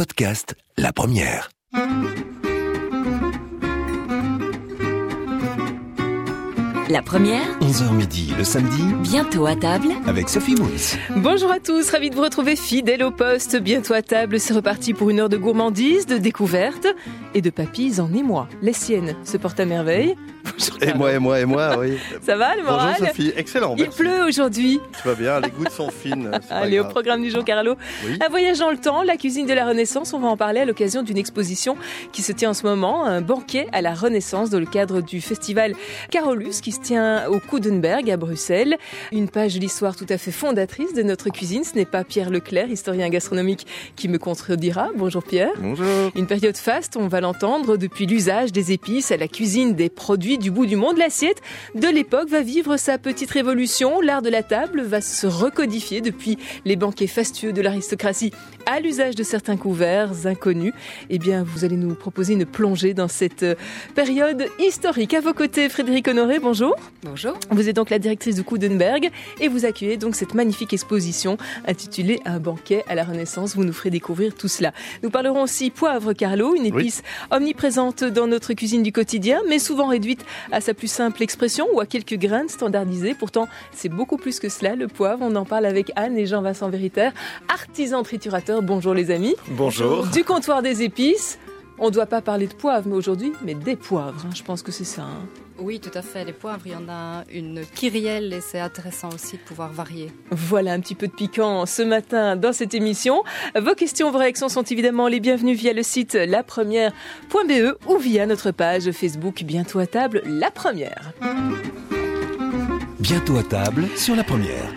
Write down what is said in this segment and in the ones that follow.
Podcast La Première. La première, 11h midi le samedi bientôt à table. avec Sophie Woods. Bonjour à tous, ravi de vous retrouver fidèle au poste. Bientôt à table, c'est reparti pour une heure de gourmandise, de découverte et de papilles en émoi. Les siennes se portent à merveille. Bonjour, Et moi, et moi, et moi, oui. Ça va le moral Bonjour Sophie, excellent. Il pleut aujourd'hui. Tout va bien, les gouttes sont fines. Allez, au programme du jour, Carlo. Oui. Un voyage dans le temps, la cuisine de la Renaissance. On va en parler à l'occasion d'une exposition qui se tient en ce moment, un banquet à la Renaissance dans le cadre du festival Carolus qui se tient au Coudenberg à Bruxelles. Une page de l'histoire tout à fait fondatrice de notre cuisine. Ce n'est pas Pierre Leclerc, historien gastronomique, qui me contredira. Bonjour Pierre. Bonjour. Une période faste, on va l'entendre, depuis l'usage des épices à la cuisine des produits du bout du monde. L'assiette de l'époque va vivre sa petite révolution. L'art de la table va se recodifier depuis les banquets fastueux de l'aristocratie à l'usage de certains couverts inconnus. Eh bien, vous allez nous proposer une plongée dans cette euh, période historique. À vos côtés, Frédéric Honoré, bonjour. Bonjour. Vous êtes donc la directrice du Coudenberg et vous accueillez donc cette magnifique exposition intitulée Un banquet à la Renaissance. Vous nous ferez découvrir tout cela. Nous parlerons aussi poivre Carlo, une épice omniprésente dans notre cuisine du quotidien, mais souvent réduite à sa plus simple expression ou à quelques graines standardisées. Pourtant, c'est beaucoup plus que cela, le poivre. On en parle avec Anne et Jean-Vincent Véritaire, artisans triturateurs. Bonjour les amis. Bonjour. Du comptoir des épices. On ne doit pas parler de poivre, mais aujourd'hui, mais des poivres. hein. Je pense que c'est ça. hein. Oui, tout à fait. Les poivres, il y en a une kyrielle et c'est intéressant aussi de pouvoir varier. Voilà un petit peu de piquant ce matin dans cette émission. Vos questions, vos réactions sont évidemment les bienvenues via le site lapremière.be ou via notre page Facebook Bientôt à table, La Première. Bientôt à table sur la première.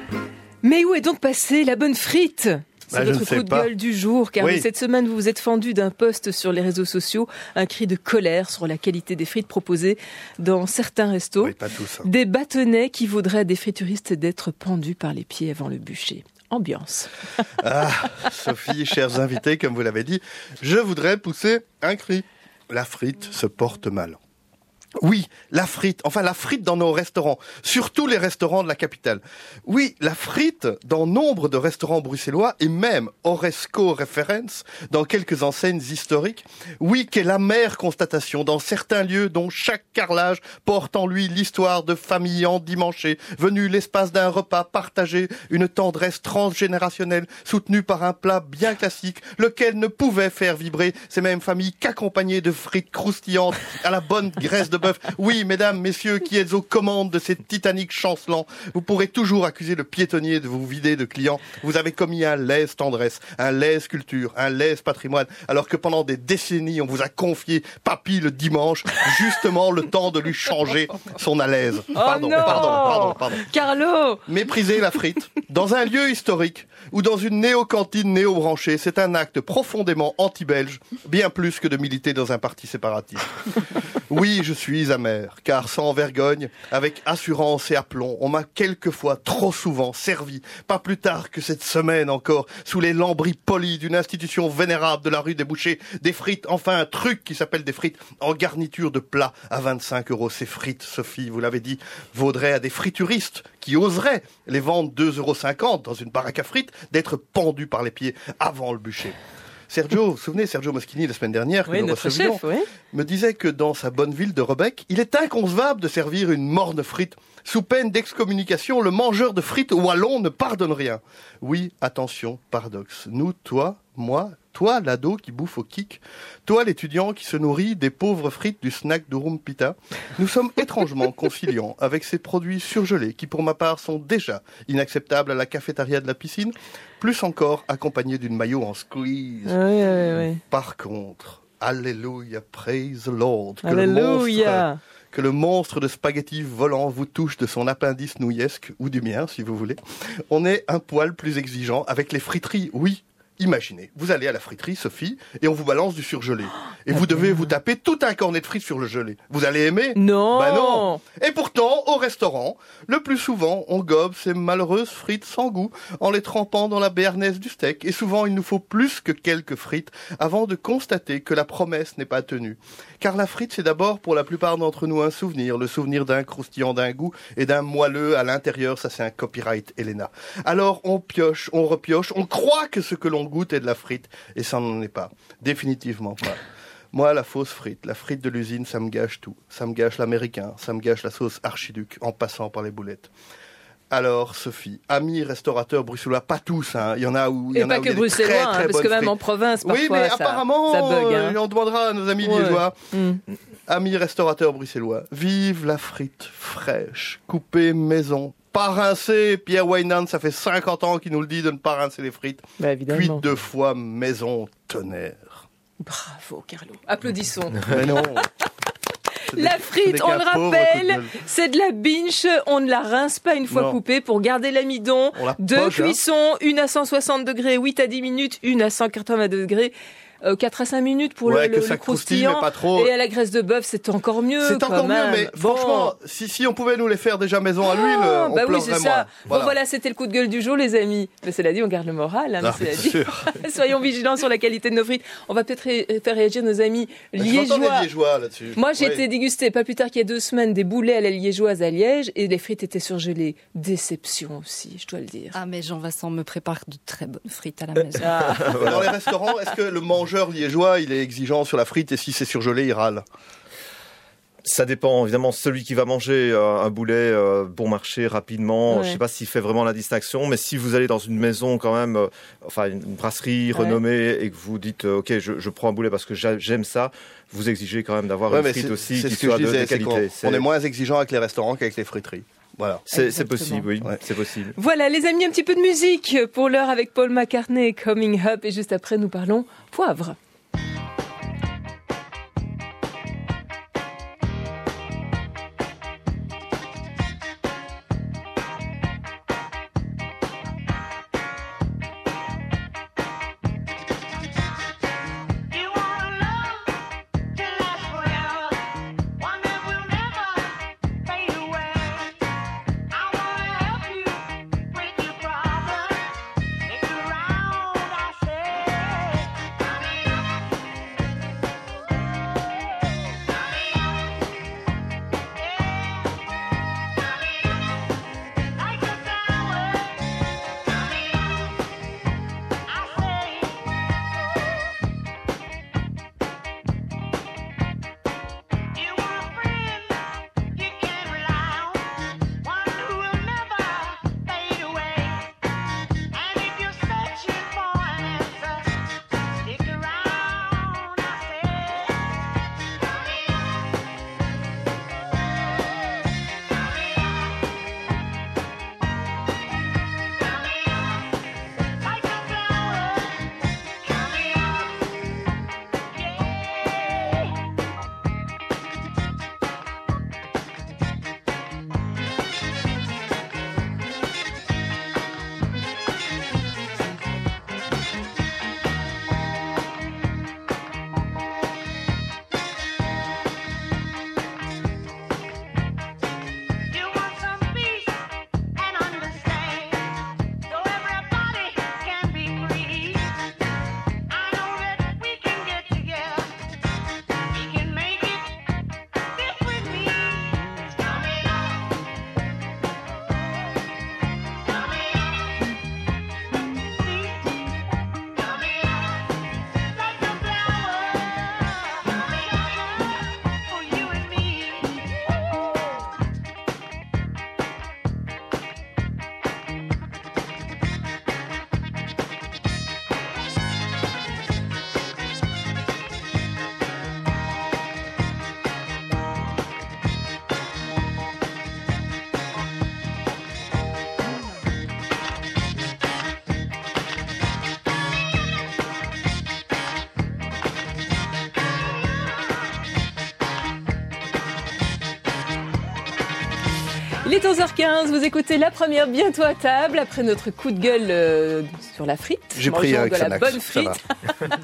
Mais où est donc passée la bonne frite? C'est Bah, votre ne sais coup de pas. gueule du jour, car Oui. cette semaine, vous vous êtes fendu d'un post sur les réseaux sociaux, un cri de colère sur la qualité des frites proposées dans certains restos. Oui, pas tous. hein. Des bâtonnets qui voudraient à des frituristes d'être pendus par les pieds avant le bûcher. Ambiance. Ah, Sophie, chers invités, comme vous l'avez dit, je voudrais pousser un cri. La frite se porte mal. Oui, la frite, enfin la frite dans nos restaurants, surtout les restaurants de la capitale. Oui, la frite dans nombre de restaurants bruxellois et même Oresco Reference dans quelques enseignes historiques. Oui, quelle amère constatation dans certains lieux dont chaque carrelage porte en lui l'histoire de familles endimanchées, venues l'espace d'un repas partagé, une tendresse transgénérationnelle soutenue par un plat bien classique, lequel ne pouvait faire vibrer ces mêmes familles qu'accompagnées de frites croustillantes à la bonne graisse de Oui, mesdames, messieurs, qui êtes aux commandes de ces titaniques chancelants, vous pourrez toujours accuser le piétonnier de vous vider de clients. Vous avez commis un lèse tendresse, un lèse culture, un lèse patrimoine, alors que pendant des décennies, on vous a confié Papy le dimanche, justement le temps de lui changer son alaise. Pardon, oh non pardon, pardon, pardon. Carlo Mépriser la frite dans un lieu historique ou dans une néo-cantine néo-branchée, c'est un acte profondément anti-belge, bien plus que de militer dans un parti séparatiste. Oui, je suis amer, car sans vergogne, avec assurance et aplomb, on m'a quelquefois trop souvent servi, pas plus tard que cette semaine encore, sous les lambris polis d'une institution vénérable de la rue des Bouchers, des frites, enfin un truc qui s'appelle des frites en garniture de plat à 25 euros. Ces frites, Sophie, vous l'avez dit, vaudraient à des frituristes qui oseraient les vendre 2,50 euros dans une baraque à frites, d'être pendus par les pieds avant le bûcher. Sergio, vous vous souvenez, Sergio Moschini, la semaine dernière, que Oui, nous recevions, chef, oui. me disait que dans sa bonne ville de Rebec, il est inconcevable de servir une morne frite. Sous peine d'excommunication, le mangeur de frites wallon ne pardonne rien. Oui, attention, paradoxe. Nous, toi, moi, toi, l'ado qui bouffe au kick, toi, l'étudiant qui se nourrit des pauvres frites du snack d'Urum Pita, nous sommes étrangement conciliants avec ces produits surgelés qui, pour ma part, sont déjà inacceptables à la cafétéria de la piscine, plus encore accompagnés d'une maillot en squeeze. Oui, oui, oui. Par contre, Alléluia, praise the Lord. Que le monstre, Alléluia que le monstre de spaghetti volant vous touche de son appendice nouillesque, ou du mien, si vous voulez. On est un poil plus exigeant avec les friteries, oui. Imaginez, vous allez à la friterie, Sophie, et on vous balance du surgelé. Et vous devez vous taper tout un cornet de frites sur le gelé. Vous allez aimer? Non Bah non Et pourtant, au restaurant, le plus souvent, on gobe ces malheureuses frites sans goût en les trempant dans la béarnaise du steak. Et souvent, il nous faut plus que quelques frites avant de constater que la promesse n'est pas tenue. Car la frite, c'est d'abord pour la plupart d'entre nous un souvenir, le souvenir d'un croustillant d'un goût et d'un moelleux à l'intérieur, ça c'est un copyright Elena. Alors on pioche, on repioche, on croit que ce que l'on goûte est de la frite, et ça n'en est pas. Définitivement pas. Moi, la fausse frite, la frite de l'usine, ça me gâche tout. Ça me gâche l'américain, ça me gâche la sauce archiduc, en passant par les boulettes. Alors, Sophie, amis restaurateurs bruxellois, pas tous, hein. il y en a où il y Et en a que des très, bruxellois, hein, très parce que même en frites. province, parfois, Oui, mais ça, apparemment, ça bug. hein. on demandera à nos amis Ouais. liégeois. Mm. Amis restaurateurs bruxellois, vive la frite fraîche, coupée maison, pas rincée. Pierre Waynan, ça fait 50 ans qu'il nous le dit de ne pas rincer les frites. Bah, évidemment. Cuite deux fois maison tonnerre. Bravo, Carlo. Applaudissons. Mais non. La frite, on le rappelle, c'est de la binge. On ne la rince pas une fois Non. coupée pour garder l'amidon. On la Deux poche, hein. cuissons, une à 160 degrés, 8 à 10 minutes, une à 180 degrés. Euh, 4 à 5 minutes pour Ouais, le, que le, ça le croustille, croustillant. mais pas trop. Et à la graisse de bœuf, c'est encore mieux. C'est encore mieux, mais Bon. franchement, si, si on pouvait nous les faire déjà maison à l'huile, Ah, on bah oui, c'est ça. moins. Bon, voilà, c'était le coup de gueule du jour, les amis. Mais cela dit, on garde le moral. Hein, mais Ah, cela dit. Soyons vigilants sur la qualité de nos frites. On va peut-être ré- faire réagir nos amis liégeois. liégeois là-dessus. Moi, j'ai Oui. été déguster pas plus tard qu'il y a deux semaines des boulets à la liégeoise à Liège et les frites étaient surgelées. Déception aussi, je dois le dire. Ah, mais Jean-Vincent me prépare de très bonnes frites à la maison. Ah. Dans les restaurants, est-ce que le mangeur liégeois, il est exigeant sur la frite et si c'est surgelé, il râle Ça dépend, évidemment, celui qui va manger euh, un boulet euh, bon marché rapidement, Ouais. je sais pas s'il fait vraiment la distinction, mais si vous allez dans une maison quand même, euh, enfin une brasserie Ouais. renommée et que vous dites, ok, je, je prends un boulet parce que j'a- j'aime ça, vous exigez quand même d'avoir Ouais, une frite aussi qui que soit de, qualité. on est moins exigeant avec les restaurants qu'avec les friteries. Voilà. C'est possible, oui, Ouais. c'est possible. Voilà, les amis, un petit peu de musique pour l'heure avec Paul McCartney Coming Up. Et juste après, nous parlons poivre. Il est 11h15, vous écoutez la première bientôt à table après notre coup de gueule euh, sur la frite. J'ai pris un de la bonne frite.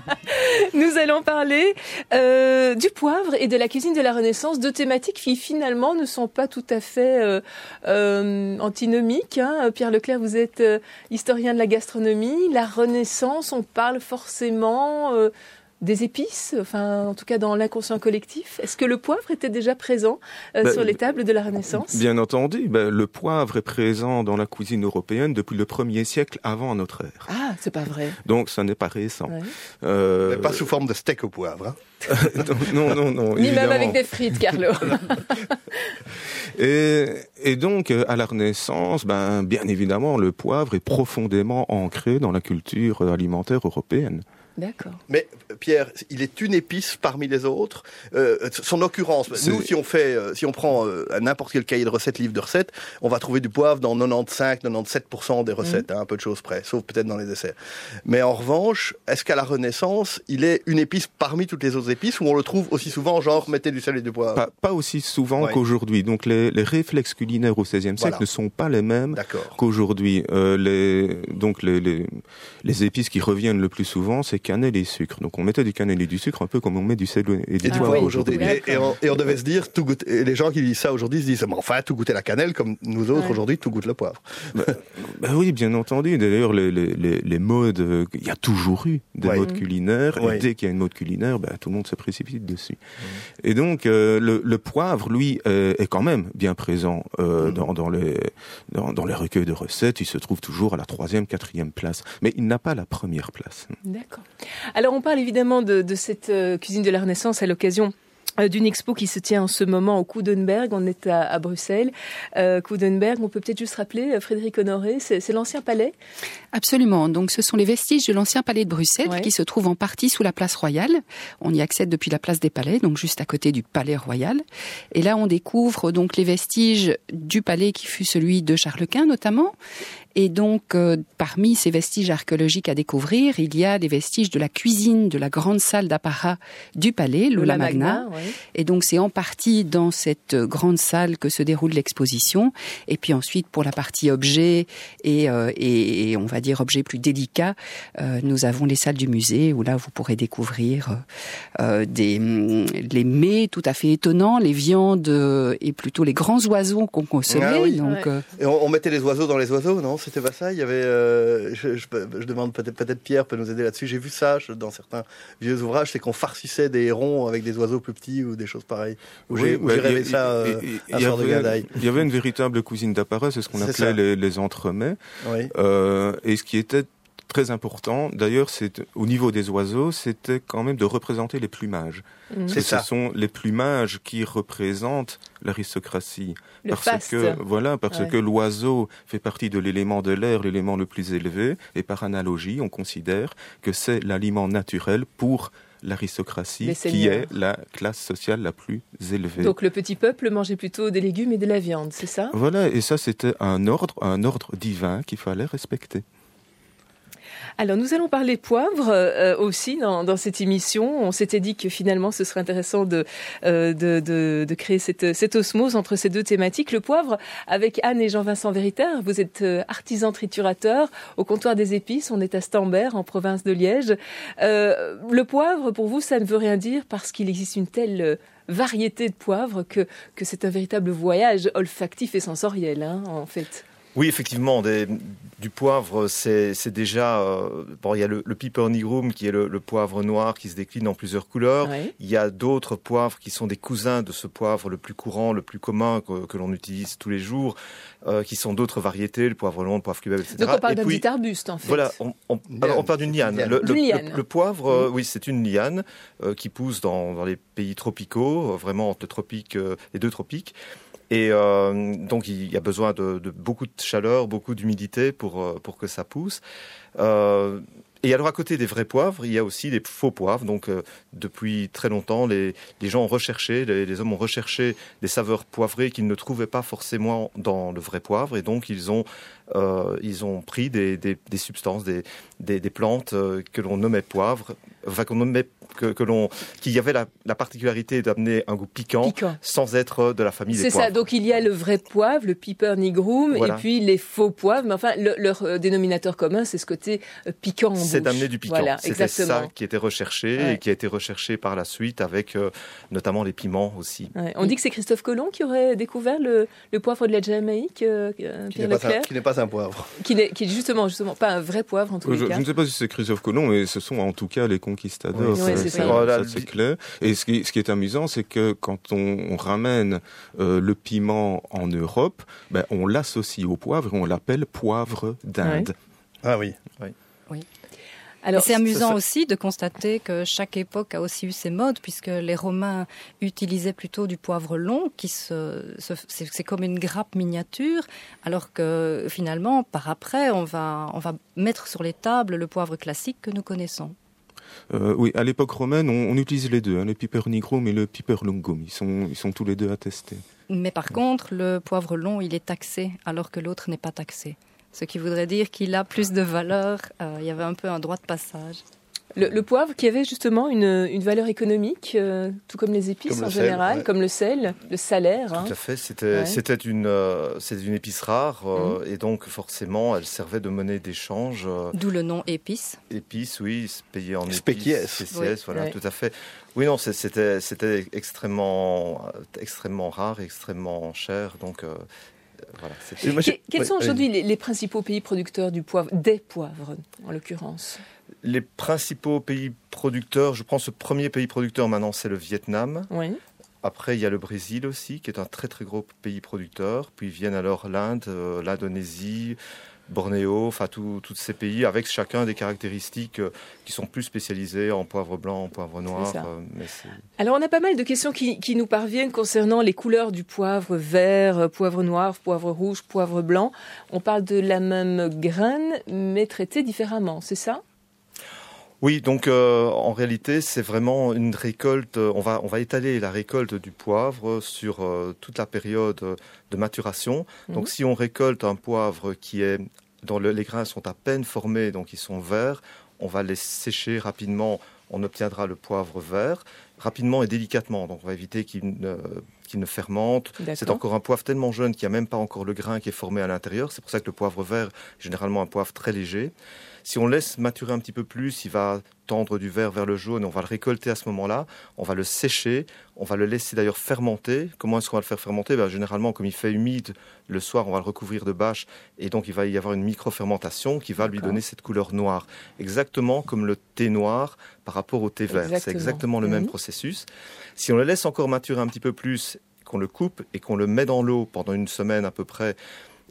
Nous allons parler euh, du poivre et de la cuisine de la Renaissance, deux thématiques qui finalement ne sont pas tout à fait euh, euh, antinomiques. hein. Pierre Leclerc, vous êtes euh, historien de la gastronomie. La Renaissance, on parle forcément euh, des épices, enfin en tout cas dans l'inconscient collectif? Est-ce que le poivre était déjà présent euh, Ben, sur les tables de la Renaissance? Bien entendu, ben, le poivre est présent dans la cuisine européenne depuis le 1er siècle avant notre ère. Ah, c'est pas vrai. Donc ça n'est pas récent. Ouais. Euh, Mais pas sous forme de steak au poivre. hein. non, non, non. Ni même avec des frites, Carlo. Et, et donc, à la Renaissance, ben, bien évidemment, le poivre est profondément ancré dans la culture alimentaire européenne. D'accord. Mais Pierre, il est une épice parmi les autres. Euh, son occurrence, nous, si on fait, euh, si on prend euh, n'importe quel cahier de recettes, livre de recettes, on va trouver du poivre dans 95-97% des recettes, hein, un peu de choses près, sauf peut-être dans les desserts. Mais en revanche, est-ce qu'à la Renaissance, il est une épice parmi toutes les autres épices, ou on le trouve aussi souvent, genre mettez du sel et du poivre? Pas, pas aussi souvent Ouais. qu'aujourd'hui. Donc, les, les réflexes culinaires au XVIe siècle Voilà. ne sont pas les mêmes qu'aujourd'hui. Euh, les, donc, les, les, les épices qui reviennent le plus souvent, c'est cannelle et sucre. Donc, on mettait du cannelle et du sucre un peu comme on met du sel et du Ah poivre oui, aujourd'hui. Et, et on, et on devait se dire, tout goûte, et les gens qui disent ça aujourd'hui se disent, mais enfin, tout goûter la cannelle, comme nous autres Ouais. aujourd'hui, tout goûte le poivre. Ben oui, bien entendu. D'ailleurs, les, les, les, les modes, euh, il y a toujours eu des Ouais. modes culinaires. Ouais. Et dès qu'il y a une mode culinaire, ben, tout le monde se précipite dessus. Et donc, euh, le, le poivre, lui, euh, est quand même bien présent euh, Mhm. dans, dans, les, dans, dans les recueils de recettes. Il se trouve toujours à la troisième, quatrième place. Mais il n'a pas la première place. D'accord. Alors on parle évidemment de, de cette euh, cuisine de la Renaissance à l'occasion euh, d'une expo qui se tient en ce moment au Coudenberg, on est à, à Bruxelles. Euh, Coudenberg, on peut peut-être juste rappeler, Frédéric Honoré, c'est l'ancien palais? Absolument. Donc, ce sont les vestiges de l'ancien palais de Bruxelles Ouais. qui se trouvent en partie sous la place royale. On y accède depuis la place des palais, donc juste à côté du palais royal. Et là, on découvre donc les vestiges du palais qui fut celui de Charles Quint notamment. Et donc, euh, parmi ces vestiges archéologiques à découvrir, il y a des vestiges de la cuisine de la grande salle d'apparat du palais, l'Ola Magna. ouais. Et donc c'est en partie dans cette euh, grande salle que se déroule l'exposition. Et puis ensuite pour la partie objets et, euh, et, et on va dire objets plus délicats, euh, nous avons les salles du musée où là vous pourrez découvrir des hum, les mets tout à fait étonnants, les viandes et plutôt les grands oiseaux qu'on consommait. Ah oui. donc Ouais. euh, Et on, on mettait les oiseaux dans les oiseaux, non? C'était pas ça Il y avait. euh, je, je- je demande peut-être peut-être Pierre peut nous aider là-dessus. J'ai vu ça je- dans certains vieux ouvrages, c'est qu'on farcissait des hérons avec des oiseaux plus petits ou des choses pareilles. Où j'ai où bah, j'ai y a- rêvé ça il- euh, y soir de. Il y avait une véritable cuisine d'apparat, c'est ce qu'on C'est appelait les entremets. Oui. Euh, et ce qui était très important, d'ailleurs, c'est au niveau des oiseaux, c'était quand même de représenter les plumages. Parce C'est ce sont les plumages qui représentent l'aristocratie. Le parce faste. que voilà, parce Ouais. que l'oiseau fait partie de l'élément de l'air, l'élément le plus élevé, et par analogie, on considère que c'est l'aliment naturel pour l'aristocratie, qui est la classe sociale la plus élevée. Donc le petit peuple mangeait plutôt des légumes et de la viande, c'est ça? Voilà, et ça c'était un ordre, un ordre divin qu'il fallait respecter. Alors nous allons parler poivre euh, aussi dans, dans cette émission. On s'était dit que finalement ce serait intéressant de, euh, de, créer cette, cette osmose entre ces deux thématiques. Le poivre avec Anne et Jean-Vincent Vériter. Vous êtes euh, artisan triturateur au comptoir des épices. On est à Stambert en province de Liège. Euh, le poivre pour vous ça ne veut rien dire parce qu'il existe une telle euh, variété de poivre que, que c'est un véritable voyage olfactif et sensoriel hein, en fait. Oui, effectivement, des- du poivre, c'est déjà... euh, bon, il y a le, le piper nigrum, qui est le, le poivre noir, qui se décline en plusieurs couleurs. Il y a d'autres poivres qui sont des cousins de ce poivre le plus courant, le plus commun que, que l'on utilise tous les jours, euh, qui sont d'autres variétés, le poivre long, le poivre cubeb, etc. Donc on parle d'un petit arbuste en fait. Voilà, on, alors, on parle d'une liane. Le, le- D'une le- liane. le poivre, euh, oui, c'est une liane euh, qui pousse dans, dans les pays tropicaux, vraiment entre le tropique, euh, les deux tropiques. Et euh, donc il y a besoin de, beaucoup de chaleur, beaucoup d'humidité pour, euh, pour que ça pousse. Euh, et alors à côté des vrais poivres, il y a aussi des faux poivres. Donc depuis très longtemps, les, les gens ont recherché, les, hommes ont recherché des saveurs poivrées qu'ils ne trouvaient pas forcément dans le vrai poivre. Et donc ils ont, ils ont pris des, des, substances, des, des, plantes que l'on nommait poivre, enfin qu'on nommait que, que l'on, qui avait la, la particularité d'amener un goût piquant, Piquant. sans être de la famille des C'est poivres. ça. Donc il y a le vrai poivre, le piper nigrum, Voilà. et puis les faux poivres. Mais enfin, le- leur euh, dénominateur commun, c'est ce côté euh, piquant en C'est d'amener du piquant. Voilà, C'était ça qui était recherché Ouais. et qui a été recherché par la suite avec euh, notamment les piments aussi. Ouais. On dit que c'est Christophe Colomb qui aurait découvert le, le poivre de la Jamaïque, euh, Qui n'est pas, un- pas poivre. qui n'est justement, justement pas un vrai poivre en Je, les cas. je ne sais pas si c'est Christophe Colomb, mais ce sont en tout cas les conquistadors Oui, c'est ça. C'est clair. Et ce qui, ce qui est amusant, c'est que quand on, on ramène euh, le piment en Europe, ben, on l'associe au poivre et on l'appelle poivre d'Inde. Ah oui. Alors, c'est amusant ça- aussi de constater que chaque époque a aussi eu ses modes, puisque les Romains utilisaient plutôt du poivre long, qui se, se- c'est c'est comme une grappe miniature, alors que finalement, par après, on va, on va mettre sur les tables le poivre classique que nous connaissons. Euh, oui, à l'époque romaine, on, utilise les deux, hein, le piper nigrum et le piper lungum. Ils sont, ils sont tous les deux attestés. Mais par contre, le poivre long, il est taxé, alors que l'autre n'est pas taxé. Ce qui voudrait dire qu'il a plus de valeur. Euh, il y avait un peu un droit de passage. Le, le poivre qui avait justement une, une valeur économique, euh, tout comme les épices Comme le en sel, général, ouais. comme le sel, le salaire. hein. Tout à fait. C'était Ouais. une euh, c'était une épice rare euh, et donc forcément elle servait de monnaie d'échange. euh, D'où le nom épice. épices, oui, payé en épices. Spéquies. spéciès, Oui. voilà, Ouais. tout à fait. Oui, non, c'est- c'était c'était extrêmement extrêmement rare, extrêmement cher, donc. Voilà, Que- quels sont aujourd'hui les, les principaux pays producteurs du poivre, des poivres en l'occurrence? Les principaux pays producteurs, je prends ce premier pays producteur maintenant, c'est le Vietnam. Oui. Après, il y a le Brésil aussi, qui est un très très gros pays producteur. Puis viennent alors l'Inde, euh, l'Indonésie, Bornéo, enfin tous ces pays avec chacun des caractéristiques euh, qui sont plus spécialisées en poivre blanc, en poivre noir. euh, mais Alors on a pas mal de questions qui, qui nous parviennent concernant les couleurs du poivre vert, euh, poivre noir, poivre rouge, poivre blanc. On parle de la même graine, mais traitée différemment, c'est ça? Oui, donc euh, en réalité, c'est vraiment une récolte. euh, On va, on va étaler la récolte du poivre sur euh, toute la période de maturation. Mhm. Donc, si on récolte un poivre qui est dont le- les grains sont à peine formés, donc ils sont verts, on va les sécher rapidement. On obtiendra le poivre vert rapidement et délicatement. Donc, on va éviter qu'il ne, ne fermente. C'est encore un poivre tellement jeune qu'il n'y a même pas encore le grain qui est formé à l'intérieur. C'est pour ça que le poivre vert est généralement un poivre très léger. Si on laisse maturer un petit peu plus, il va tendre du vert vers le jaune. On va le récolter à ce moment-là. On va le sécher. On va le laisser d'ailleurs fermenter. Comment est-ce qu'on va le faire fermenter? Ben, Généralement, comme il fait humide, le soir, on va le recouvrir de bâche. Et donc, il va y avoir une micro-fermentation qui va lui donner cette couleur noire. Exactement comme le thé noir par rapport au thé vert. C'est Exactement. exactement le même Mhm. processus. Si on le laisse encore maturer un petit peu plus, qu'on le coupe et qu'on le met dans l'eau pendant une semaine à peu près,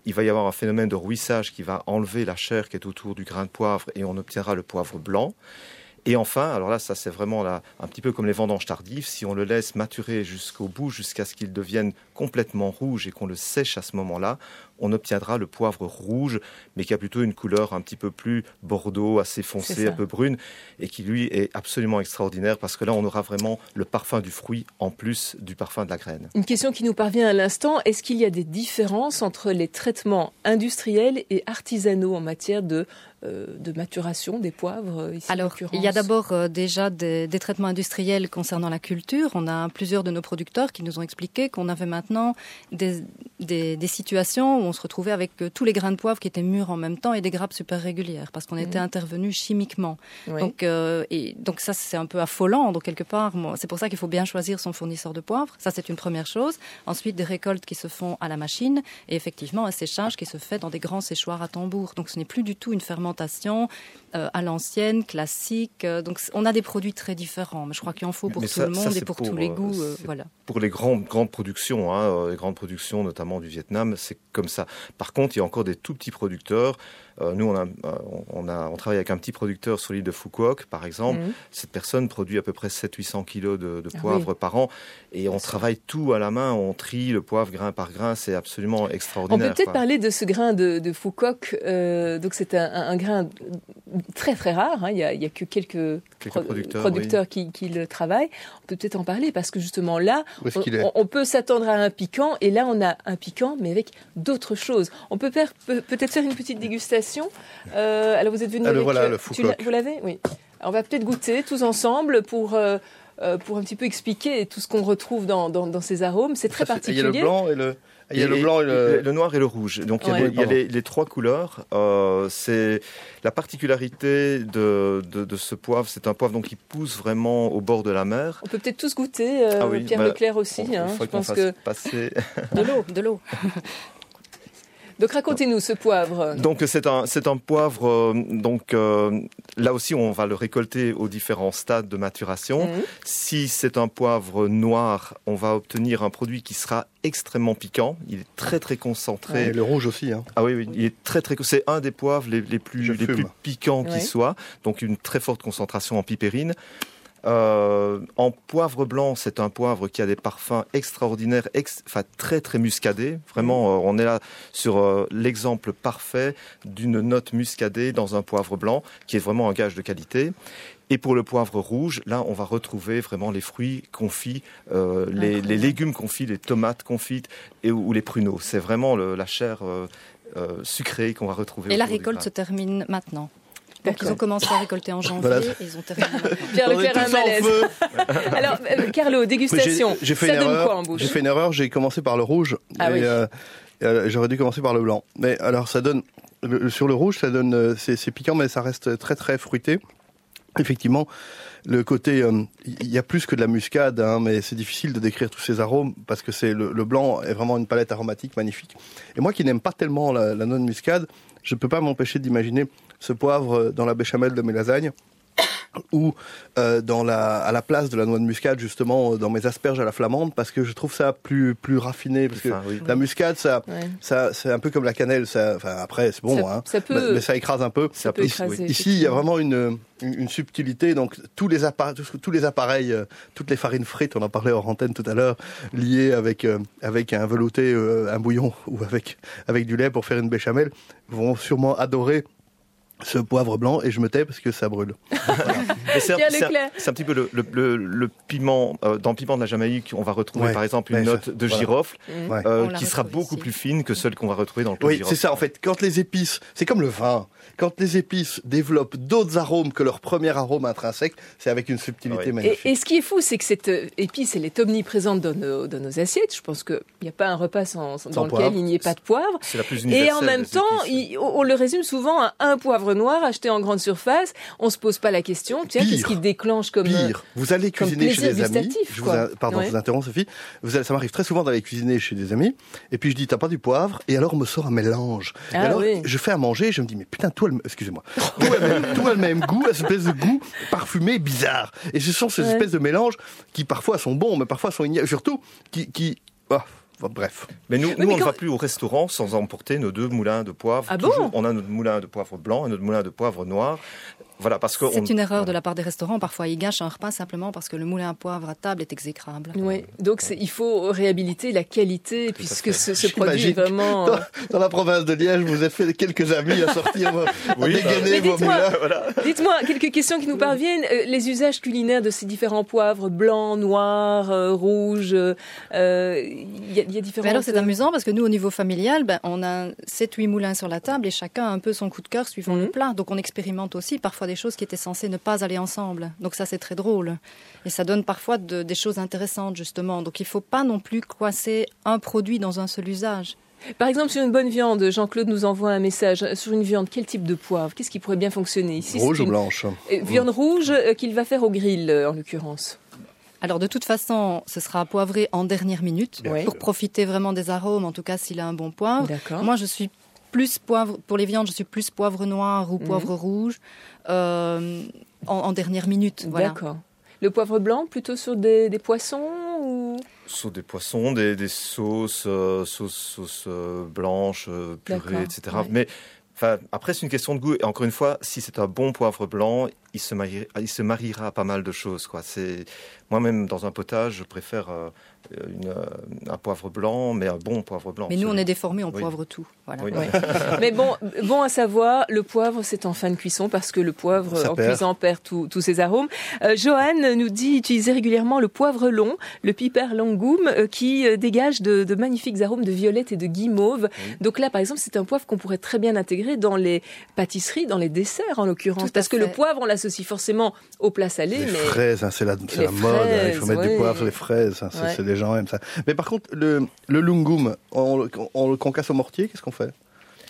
il va y avoir un phénomène de rouissage qui va enlever la chair qui est autour du grain de poivre et on obtiendra le poivre blanc. Et enfin, alors là, ça c'est vraiment là, un petit peu comme les vendanges tardives, si on le laisse maturer jusqu'au bout, jusqu'à ce qu'il devienne complètement rouge et qu'on le sèche à ce moment-là, on obtiendra le poivre rouge, mais qui a plutôt une couleur un petit peu plus bordeaux, assez foncée, un peu brune, et qui lui est absolument extraordinaire parce que là, on aura vraiment le parfum du fruit en plus du parfum de la graine. Une question qui nous parvient à l'instant, est-ce qu'il y a des différences entre les traitements industriels et artisanaux en matière de, euh, de maturation des poivres euh, ici, Alors, il y a d'abord euh, déjà des, des traitements industriels concernant la culture. On a plusieurs de nos producteurs qui nous ont expliqué qu'on avait maintenant des, des, des situations où on se retrouvait avec euh, tous les grains de poivre qui étaient mûrs en même temps et des grappes super régulières parce qu'on Mhm. était intervenu chimiquement. Oui. Donc, euh, et, donc ça, c'est un peu affolant. Donc, quelque part, c'est pour ça qu'il faut bien choisir son fournisseur de poivre. Ça, c'est une première chose. Ensuite, des récoltes qui se font à la machine et effectivement un séchage qui se fait dans des grands séchoirs à tambour. Donc, ce n'est plus du tout une fermentation euh, à l'ancienne, classique. Euh, donc, on a des produits très différents. Mais je crois qu'il en faut pour Mais tout ça- le ça, monde et pour, pour, tous les goûts. euh, voilà. Pour les grandes, grandes productions, hein, les grandes productions notamment du Vietnam, c'est comme ça. Par contre, il y a encore des tout petits producteurs. Euh, nous, on, a, euh, on, a, on travaille avec un petit producteur sur l'île de Fukuok, par exemple. Mhm. Cette personne produit à peu près 700-800 kilos de, de Ah poivre par an. Et on sûr. travaille tout à la main, on trie le poivre grain par grain. C'est absolument On extraordinaire. peut peut-être parler de ce grain de, de euh, donc c'est un, un grain très très rare. hein. Il n'y a, que quelques, Quelques pro- producteurs, qui, qui le travaillent. On peut peut-être en parler parce que justement là, on, on- on peut s'attendre à un piquant et là on a un piquant mais avec d'autres choses. On peut- peut-être faire une petite dégustation. Euh, alors vous êtes venu Ah, avec, voilà, euh, le tu Vous l'avez Oui. Alors, on va peut-être goûter tous ensemble pour euh, pour un petit peu expliquer tout ce qu'on retrouve dans, dans, dans ces arômes. C'est très Ça fait- Il y a particulier. le blanc et le, il y a le blanc et le. noir et le rouge. Donc il y a, les, il y a Pardon. les- les trois couleurs. Euh, c'est la particularité de, de, de ce poivre. C'est un poivre donc qui pousse vraiment au bord de la mer. On peut peut-être tous goûter. euh, Ah oui, Pierre bah, Leclerc aussi. On- hein. Je qu'on pense fasse que passer. De l'eau, de l'eau. Donc racontez-nous ce poivre. Donc c'est un c'est un poivre euh, donc euh, là aussi on va le récolter aux différents stades de maturation. Mhm. Si c'est un poivre noir, on va obtenir un produit qui sera extrêmement piquant. Il est très très concentré. Et le rouge aussi. Hein. Ah oui, oui, il est très très. C'est un des poivres les, les plus Je les fume. plus piquants Ouais. qui soient. Donc une très forte concentration en pipérine. Euh, en poivre blanc, c'est un poivre qui a des parfums extraordinaires, ex- enfin très très muscadés. Vraiment, euh, on est là sur euh, l'exemple parfait d'une note muscadée dans un poivre blanc, qui est vraiment un gage de qualité. Et pour le poivre rouge, là, on va retrouver vraiment les fruits confits, euh, les, les légumes confits, les tomates confites et ou, ou les pruneaux. C'est vraiment le- la chair euh, euh, sucrée qu'on va retrouver. Et la récolte se termine maintenant. Donc ils ont commencé à récolter en janvier Voilà. et ils ont terminé. Pierre Leclerc a un malaise. Alors, euh, Carlo, dégustation. J'ai fait ça une donne erreur. quoi en bouche J'ai fait une erreur. J'ai commencé par le rouge. Ah et, oui. euh, et, euh, J'aurais dû commencer par le blanc. Mais alors, ça donne le- sur le rouge, ça donne. C'est piquant, mais ça reste très très fruité. Effectivement, le côté, euh, il y a plus que de la muscade, hein, mais c'est difficile de décrire tous ces arômes parce que c'est le, le blanc est vraiment une palette aromatique magnifique. Et moi qui n'aime pas tellement la, la non muscade, je peux pas m'empêcher d'imaginer ce poivre dans la béchamel de mes lasagnes ou euh, dans la, à la place de la noix de muscade justement euh, dans mes asperges à la flamande parce que je trouve ça plus plus raffiné parce que Enfin, oui. la muscade ça Ouais. ça c'est un peu comme la cannelle ça enfin après c'est bon Ça- hein. ça peut- mais, mais ça écrase un peu. Ça peut Ici- écraser, ici il y a vraiment une, une subtilité. Donc tous les appareils tous, les appareils euh, toutes les farines frites on en parlait hors antenne tout à l'heure liées avec euh, avec un velouté euh, un bouillon ou avec avec du lait pour faire une béchamel vont sûrement adorer ce poivre blanc et je me tais parce que ça brûle. Et c'est un- petit peu le, le- le- le piment. euh, dans le piment de la Jamaïque, on va retrouver Ouais. par exemple une ça- note de girofle. Ouais. euh, qui sera beaucoup ici. plus fine que celle qu'on va retrouver dans le Oui, c'est ça en fait. Quand les épices, c'est comme le vin. Quand les épices développent d'autres arômes que leur premier arôme intrinsèque, c'est avec une subtilité Oui. magnifique. Et, et ce qui est fou, c'est que cette euh, épice, elle est omniprésente dans nos, dans nos assiettes. Je pense qu'il n'y a pas un repas sans, dans lequel poivre. il n'y ait pas de poivre. C'est la plus Et en même temps, il- on on le résume souvent à un poivre noir acheté en grande surface. On se pose pas la question. Tiens, Pire. qu'est-ce qui déclenche comme euh, Pire, vous allez cuisiner chez des amis. gustatif, Je vous, quoi. in- pardon, Ouais. je vous interromps Sophie. Vous allez- ça m'arrive très souvent d'aller cuisiner chez des amis. Et puis je dis t'as pas du poivre? Et alors on me sort un mélange. et Ah alors oui. je fais à manger et je me dis mais putain tout a le, excusez-moi, tout a le même, tout a le même goût, espèce de goût parfumé bizarre. Et ce sont ces Ouais. espèces de mélanges qui parfois sont bons, mais parfois sont ignables. Surtout qui, qui ah, bref. Mais nous, Oui, nous mais on ne quand- va plus au restaurant sans emporter nos deux moulins de poivre. Ah bon On a notre moulin de poivre blanc et notre moulin de poivre noir. Voilà, parce que on- C'est une erreur de la part des restaurants. Parfois, ils gâchent un repas simplement parce que le moulin à poivre à table est exécrable. Oui, donc c'est- il faut réhabiliter la qualité puisque ce, ce produit est vraiment. Dans, dans la province de Liège, vous êtes fait quelques amis à sortir, vos- Oui, bah, dégainer Mais vos dites-moi, moulins. dites-moi quelques questions qui nous parviennent. Euh, les usages culinaires de ces différents poivres, blancs, noirs, euh, rouges, euh, euh, il y, a- il y a différents. Mais alors, c'est amusant parce que nous, au niveau familial, ben, on a 7-8 moulins sur la table et chacun a un peu son coup de cœur suivant Mhm. le plat. Donc, on expérimente aussi parfois des choses qui étaient censées ne pas aller ensemble. Donc, ça, c'est très drôle. Et ça donne parfois de- des choses intéressantes, justement. Donc, il ne faut pas non plus coincer un produit dans un seul usage. Par exemple, sur une bonne viande, Jean-Claude nous envoie un message. Sur une viande, quel type de poivre? Qu'est-ce qui pourrait bien fonctionner? Ici Rouge c'est ou une- blanche? euh, Viande rouge euh, qu'il va faire au grill, euh, en l'occurrence. Alors, de toute façon, ce sera poivré en dernière minute pour profiter vraiment des arômes, en tout cas s'il a un bon poivre. Moi, je suis plus poivre, pour les viandes, je suis plus poivre noir ou Mhm. poivre rouge euh, en, en dernière minute. Voilà. D'accord. Le poivre blanc, plutôt sur des, des poissons ou... Sur des poissons, des, des sauces, euh, sauces, sauces euh, blanches, euh, purées, etc. ouais. Mais enfin, après, c'est une question de goût. Et encore une fois, si c'est un bon poivre blanc, il se, mariera, il se mariera à pas mal de choses. Quoi. C'est... Moi-même, dans un potage, je préfère euh, une, euh, un poivre blanc, mais un bon poivre blanc. Mais nous, on est déformés, on Oui. poivre tout. Voilà. Oui. Ouais. Mais bon, bon à savoir, le poivre, c'est en fin de cuisson parce que le poivre Ça en perd. cuisant perd tous tous ses arômes. Euh, Johan nous dit utiliser régulièrement le poivre long, le piper longum, euh, qui euh, dégage de, de magnifiques arômes de violette et de guimauve. Donc là, par exemple, c'est un poivre qu'on pourrait très bien intégrer dans les pâtisseries, dans les desserts en l'occurrence, parce que le poivre, on l'associe forcément aux plats salés, Les mais fraises, hein, c'est la, c'est Les la mode. hein, il faut mettre ouais. du poivre sur les fraises. hein, c'est Ouais. c'est des gens aiment ça. Mais par contre, le, le lungum, on, le- on le concasse au mortier, qu'est-ce qu'on fait?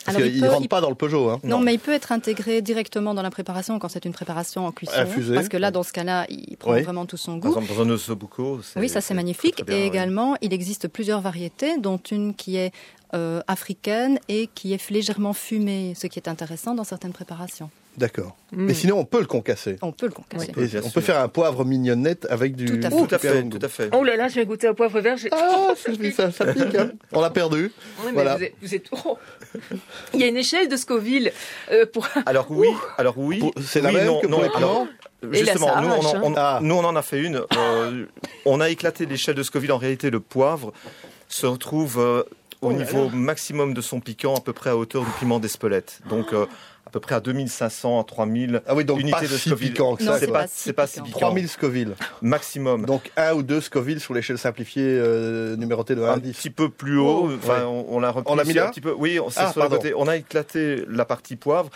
Parce Alors, il qu'il ne rentre il- pas dans le Peugeot. Hein. Non, mais il peut être intégré directement dans la préparation quand c'est une préparation en cuisson. Infusé. Parce que là, dans ce cas-là, il prend Oui. vraiment tout son Par goût. exemple, dans un ossobuco. Oui, ça c'est magnifique. très bien, et oui. également, il existe plusieurs variétés, dont une qui est euh, africaine et qui est légèrement fumée, ce qui est intéressant dans certaines préparations. D'accord. Mm. Mais sinon, on peut le concasser. On peut le concasser. On peut faire un poivre mignonnette avec du. Tout à fait. Tout à fait, Perlengo. tout à fait. Oh là là, je vais goûter un poivre vert. Ah, ça, ça pique. Hein. On l'a perdu. Oui, mais Voilà. vous êtes, vous êtes- oh. Il y a une échelle de Scoville euh, pour. Alors oui, alors oui. C'est la Oui, même non, que pour non, les alors, là, Justement, ça nous, arrache, on, en- on- hein. nous, on en a fait une. Euh, on a éclaté l'échelle de Scoville. En réalité, le poivre se retrouve euh, au Oh là niveau maximum de son piquant, à peu près à hauteur du piment d'Espelette. Donc, euh, à peu près à 2500 à 3000 Ah oui, donc unités pas de si Scoville. piquant que Non, ça. C'est pas, c'est pas si piquant. piquant. 3000 Scoville. Maximum. Donc un ou deux Scoville sur l'échelle simplifiée euh, numérotée de 1 à un 10. petit peu plus haut. Oh, enfin, ouais. on, on l'a repris On l'a mis là un petit peu. Oui, on- c'est Ah, sur le pardon. côté. On a éclaté la partie poivre.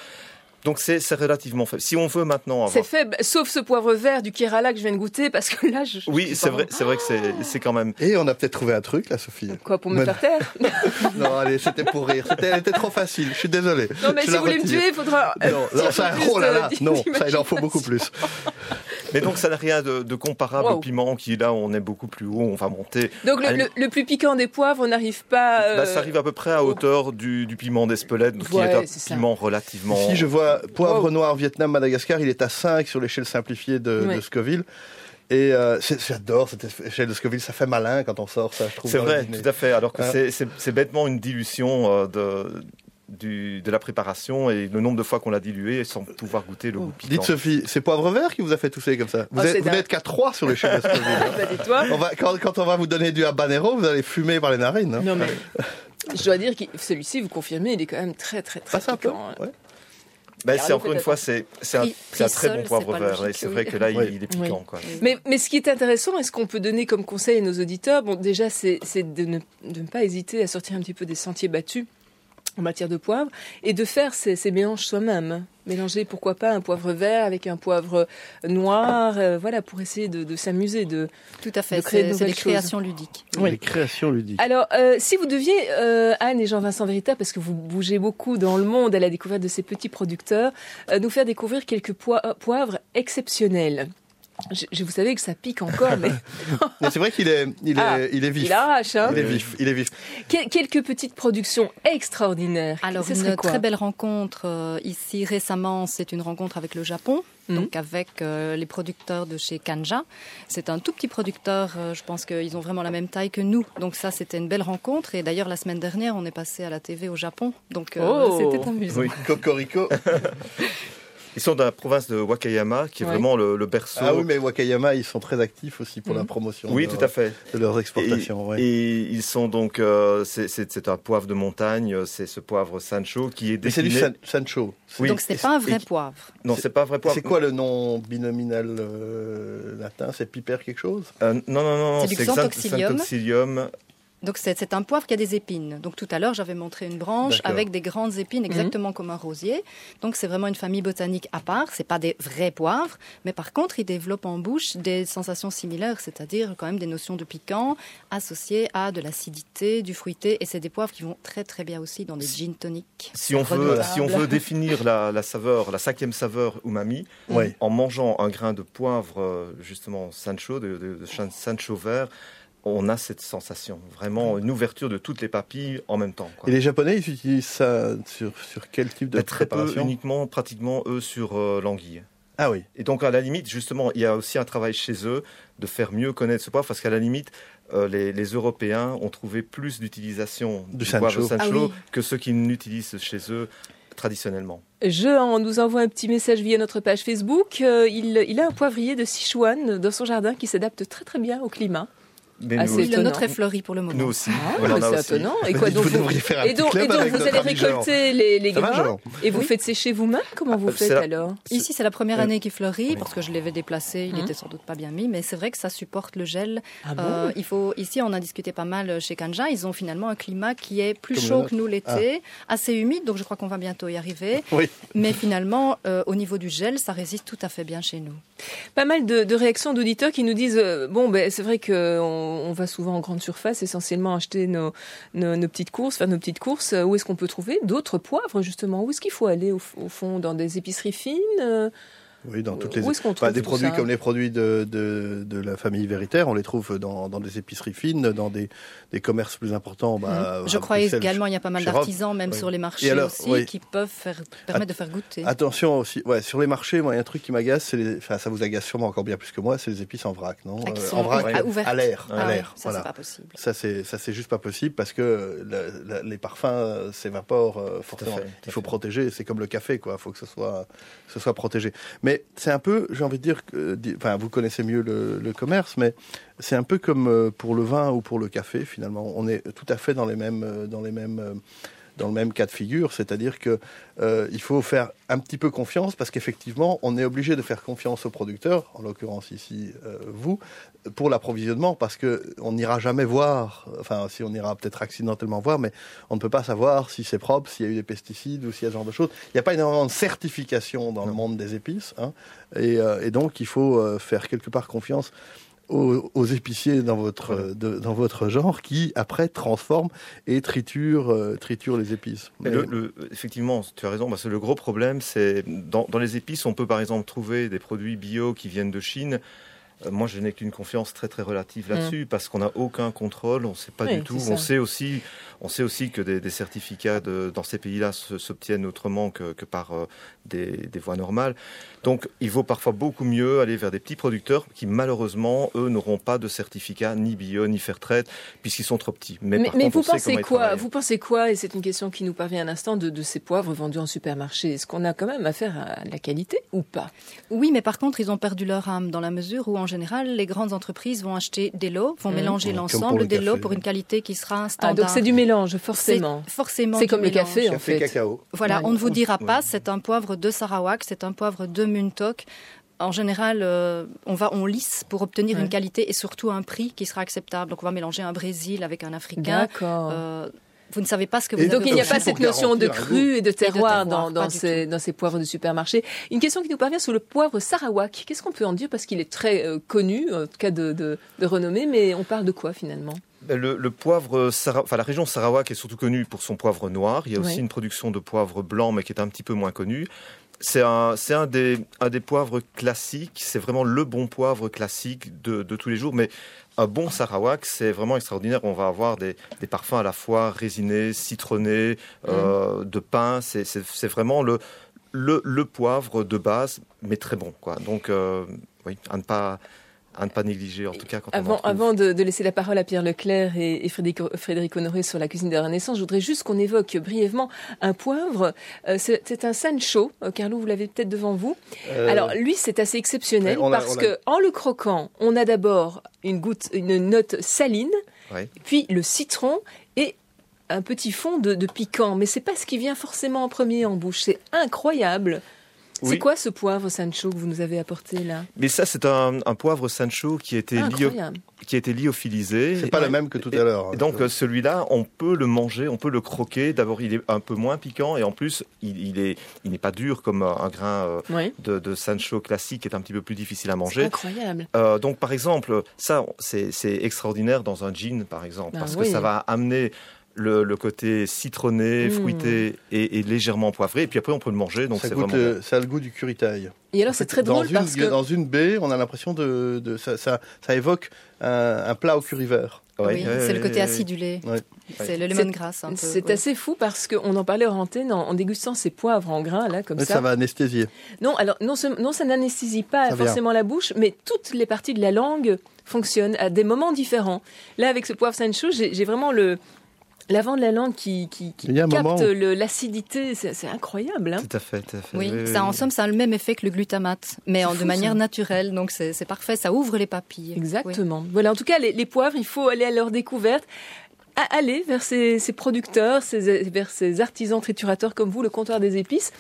Donc c'est c'est relativement faible. Si on veut maintenant C'est avoir. faible, sauf ce poivre vert du Kerala que je viens de goûter, parce que là, je. Oui, c'est vrai, c'est vrai que c'est c'est quand même. Et on a peut-être trouvé un truc là, Sophie. Quoi, pour me Mais- faire taire non, allez, c'était pour rire. C'était, elle était trop facile. Je suis désolé. Non, mais Je si vous voulez me tuer, il faudra. euh, Non, un non, ça, oh là là, non, ça, il en faut beaucoup plus. Mais donc ça n'a rien de, de comparable Wow. au piment qui là on est beaucoup plus haut, on va monter. Donc, le, Allez. le- le plus piquant des poivres, on n'arrive pas. euh, Bah, ça arrive à peu près à hauteur du, du piment d'Espelette, donc Ouais, qui est un c'est ça. piment relativement. Ici, je vois poivre Wow. noir Vietnam, Madagascar. Il est à 5 sur l'échelle simplifiée de, Ouais. de Scoville. Et euh, j'adore cette échelle de Scoville. Ça fait malin quand on sort ça, je trouve. C'est vrai, tout à fait. Alors que Hein. c'est bêtement une dilution euh, de, du- de la préparation et le nombre de fois qu'on l'a dilué sans pouvoir goûter le goût piquant. Dites Sophie, c'est poivre vert qui vous a fait tousser comme ça Vous êtes- c'est vous dingue. n'êtes qu'à 3 sur de hein. Bah, tais-toi. On va, quand, quand on va vous donner du habanero, vous allez fumer par les narines. hein. Non, mais. Je dois dire que celui-ci, vous confirmez, il est quand même très, très, très peu. piquant. hein. ouais. Ben, c'est encore une fois, c'est c'est un, un très seul, bon poivre pas vert. et c'est oui. vrai que là, il, Oui. il est piquant. Quoi. Mais, mais ce qui est intéressant, et ce qu'on peut donner comme conseil à nos auditeurs, bon, déjà, c'est c'est de ne, de ne pas hésiter à sortir un petit peu des sentiers battus en matière de poivre et de faire ces, ces mélanges soi-même. Mélanger, pourquoi pas, un poivre vert avec un poivre noir, euh, voilà, pour essayer de, de s'amuser. De... Tout à fait. De créer C'est des créations ludiques. Oui. Les créations ludiques. Alors, euh, si vous deviez, euh, Anne et Jean-Vincent Vérita, parce que vous bougez beaucoup dans le monde à la découverte de ces petits producteurs, euh, nous faire découvrir quelques poi- poivres exceptionnels. Je, je- vous savez que ça pique encore, mais Mais c'est vrai qu'il est, il est, Ah, il est vif. il arrache. Hein Il est vif. Il est vif. Quel- quelques petites productions extraordinaires. Alors, Ce une quoi? très belle rencontre euh, ici récemment, c'est une rencontre avec le Japon, Mhm. donc avec euh, les producteurs de chez Kanja. C'est un tout petit producteur, euh, je pense qu'ils ont vraiment la même taille que nous. Donc ça, c'était une belle rencontre. Et d'ailleurs, la semaine dernière, on est passé à la TV au Japon. Donc euh, Oh. c'était amusant. Oui. Cocorico. Ils sont dans la province de Wakayama, qui est Ouais. vraiment le, le berceau. Ah oui, mais Wakayama, ils sont très actifs aussi pour la promotion. Oui, de, tout à fait. de leurs Et, exportations. ouais. et ils sont donc, euh, c'est- un poivre de montagne, c'est ce poivre Sancho qui est Mais c'est du san- Sancho. Oui. Donc c'est pas un vrai Et- poivre. Non, c'est pas un vrai poivre. C'est quoi le nom binominal euh, latin? C'est piper quelque chose? Euh, Non, non, non, C'est du xanthoxylium. Donc c'est un poivre qui a des épines. Donc tout à l'heure, j'avais montré une branche avec des grandes épines, exactement comme un rosier. Donc c'est vraiment une famille botanique à part. C'est pas des vrais poivres, mais par contre, ils développent en bouche des sensations similaires, c'est-à-dire quand même des notions de piquant associées à de l'acidité, du fruité. Et c'est des poivres qui vont très très bien aussi dans des gin toniques. Si on, veut, si on veut définir la, la saveur, la cinquième saveur umami, en mangeant un grain de poivre, euh, justement Sancho, de, de, de Sancho vert, on a cette sensation. Vraiment une ouverture de toutes les papilles en même temps. quoi. Et les Japonais, ils utilisent ça sur, sur quel type de Mais très peu, préparation uniquement, pratiquement, eux, sur euh, l'anguille. Ah oui. Et donc, à la limite, justement, il y a aussi un travail chez eux de faire mieux connaître ce poivre, parce qu'à la limite, euh, les, les Européens ont trouvé plus d'utilisation Du du, Sancho. poivre Sancho Ah oui. que ceux qui l'utilisent chez eux traditionnellement. Je on nous envoie un petit message via notre page Facebook. Euh, il, il a un poivrier de Sichuan dans son jardin qui s'adapte très très bien au climat. Mais Ah, nous, le nôtre est fleuri pour le moment. nous aussi, Ah, on en mais a c'est aussi. étonnant. Et quoi donc vous vous, devriez faire un et petit donc, club et donc avec vous notre allez récolter les, grains et vous Oui. faites sécher vous-même? Comment vous Euh, c'est faites la- alors? Ici, c'est la première année qu'il fleurit oui. parce que je l'avais déplacé. Il était sans doute pas bien mis, mais c'est vrai que ça supporte le gel. Ah bon? Euh, il faut ici, on a discuté pas mal chez Kanja. Ils ont finalement un climat qui est plus Comme chaud que nous l'été, assez humide. Donc je crois qu'on va bientôt y arriver. Oui. Mais finalement, euh, au niveau du gel, ça résiste tout à fait bien chez nous. Pas mal de, de réactions d'auditeurs qui nous disent euh, bon ben c'est vrai que on- on va souvent en grande surface, essentiellement acheter nos, petites courses, faire nos petites courses. Où est-ce qu'on peut trouver d'autres poivres, justement? Où est-ce qu'il faut aller, au, au fond, dans des épiceries fines euh, Oui, dans toutes les Où trouve des produits comme les produits de, de, de la famille Véritaire, on les trouve dans, dans des épiceries fines, dans des, des commerces plus importants. Bah, Je à crois Bruxelles, également il y a pas mal d'artisans, même Oui. sur les marchés alors, aussi, oui. qui peuvent faire, permettre de faire goûter. Attention aussi, ouais, sur les marchés, moi, il y a un truc qui m'agace, c'est les, enfin, ça vous agace sûrement encore bien plus que moi, c'est les épices en vrac, non? Ah, qui Euh, sont En vrac, ah, ouvertes. à l'air, Ah à ouais, ça voilà. c'est pas possible. Ça, c'est, ça, c'est juste pas possible parce que le- le- les parfums euh, s'évaporent euh, forcément. fait, à Il faut fait. protéger. C'est comme le café, quoi. Il faut que ce soit, que ce soit protégé. Mais c'est un peu, j'ai envie de dire, que, di- enfin, vous connaissez mieux le, le commerce, mais c'est un peu comme euh, pour le vin ou pour le café. Finalement, on est tout à fait dans les mêmes, euh, dans les mêmes. Dans le même cas de figure, c'est-à-dire que euh, il faut faire un petit peu confiance parce qu'effectivement, on est obligé de faire confiance aux producteurs, en l'occurrence ici euh, vous, pour l'approvisionnement parce que on n'ira jamais voir, enfin si on ira peut-être accidentellement voir, mais on ne peut pas savoir si c'est propre, s'il y a eu des pesticides ou s'il y a ce genre de choses. Il n'y a pas énormément de certification dans le monde des épices, hein, et, euh, et donc il faut euh, faire quelque part confiance aux, aux épiciers dans votre, de- dans votre genre qui après transforment et triturent, euh, triturent les épices. Mais le- le- effectivement, tu as raison. Parce que le gros problème, c'est dans, dans les épices, on peut par exemple trouver des produits bio qui viennent de Chine. Euh, Moi, je n'ai qu'une confiance très très relative là-dessus parce qu'on n'a aucun contrôle. On ne sait pas Mm. Oui, du tout. On sait aussi, on sait aussi que des, des certificats de- dans ces pays-là s'obtiennent autrement que, que par euh, des, des voies normales. Donc, il vaut parfois beaucoup mieux aller vers des petits producteurs qui, malheureusement, eux, n'auront pas de certificat ni bio ni Fairtrade puisqu'ils sont trop petits. Mais, Mais, par mais contre, on vous pensez quoi. Vous pensez quoi Et c'est une question qui nous parvient un instant de, de ces poivres vendus en supermarché? Est-ce qu'on a quand même affaire à la qualité ou pas? Oui, mais par contre, ils ont perdu leur âme dans la mesure où, en général, les grandes entreprises vont acheter des lots, vont Mhm. mélanger l'ensemble le des lots pour une qualité qui sera Ah, standard. donc c'est du mélange, forcément. forcément. C'est comme le mélange. café, en Café fait. cacao. Voilà, Ouais. on ne vous dira pas, c'est un poivre de Sarawak, c'est un poivre de Muntok. En général, euh, on va on lisse pour obtenir Ouais. une qualité et surtout un prix qui sera acceptable. Donc on va mélanger un Brésil avec un Africain. D'accord. Euh, vous ne savez pas ce que vous Et avez Donc il n'y a pas cette notion de cru et de terroir, terroir, dans, ces, dans ces poivres de supermarché. Une question qui nous parvient sur le poivre Sarawak. Qu'est-ce qu'on peut en dire Parce qu'il est très euh, connu, en tout cas de, de, de renommée, mais on parle de quoi finalement? Ben, Le, le poivre, Sara- enfin la région Sarawak est surtout connue pour son poivre noir. Il y a aussi une production de poivre blanc, mais qui est un petit peu moins connue. C'est un, c'est un des, un des poivres classiques. C'est vraiment le bon poivre classique de, de tous les jours. Mais un bon Sarawak, c'est vraiment extraordinaire. On va avoir des, des parfums à la fois résinés, citronnés, euh, de pain. C'est, c'est, c'est vraiment le, le, le poivre de base, mais très bon. Quoi. Donc, euh, oui, à ne pas à ne pas négliger en tout cas quand on Avant, trouve. avant de, de laisser la parole à Pierre Leclerc et, et Frédéric, Frédéric Honoré sur la cuisine de la Renaissance, je voudrais juste qu'on évoque brièvement un poivre. Euh, c'est un Sancho. Euh, Carlo, vous l'avez peut-être devant vous. Euh, Alors lui, c'est assez exceptionnel on parce on que en le croquant, on a d'abord une goutte, une note saline, Ouais. puis le citron et un petit fond de, de piquant. Mais c'est pas ce qui vient forcément en premier en bouche. C'est incroyable. C'est quoi ce poivre Sancho que vous nous avez apporté là Mais ça, c'est un, un poivre Sancho qui a été, lyo- Incroyable. qui a été lyophilisé. C'est pas le même que tout à l'heure. Et donc euh, celui-là, on peut le manger, on peut le croquer. D'abord, il est un peu moins piquant et en plus, il, il est, il n'est pas dur comme un, un grain euh, Oui. de, de Sancho classique qui est un petit peu plus difficile à C'est manger. incroyable. Euh, donc, par exemple, ça, c'est extraordinaire dans un gin, par exemple, Ah parce oui. que ça va amener le, le côté citronné, Mm. fruité et, et légèrement poivré. Et puis après, on peut le manger. Donc, ça, c'est goûte, vraiment. euh, ça a le goût du curitail. Et alors En c'est fait, très drôle une, parce que Dans une baie, on a l'impression de, de ça, ça, ça évoque un, un plat au curry vert. Ouais, oui, c'est le côté acidulé. Ouais. C'est le C'est- lemongrass un peu. c'est oui. assez fou parce qu'on en parlait hors antenne en, en dégustant ces poivres en grains là comme Mais ça. ça va anesthésier. Non, alors non, ce- non ça n'anesthésie pas Ça vient. forcément la bouche, mais toutes les parties de la langue fonctionnent à des moments différents. Là avec ce poivre Sancho, j'ai j'ai vraiment le l'avant de la langue qui, qui, capte où- l'acidité, c'est incroyable. Hein Tout à fait, tout à fait. Oui, Oui, ça, en somme, ça a le même effet que le glutamate, mais en, de manière ça. naturelle. Donc c'est parfait, ça ouvre les papilles. Exactement. Voilà, en tout cas, les, les poivres, il faut aller à leur découverte. À- aller vers ces, ces producteurs, ces, vers ces artisans triturateurs comme vous, le comptoir des épices.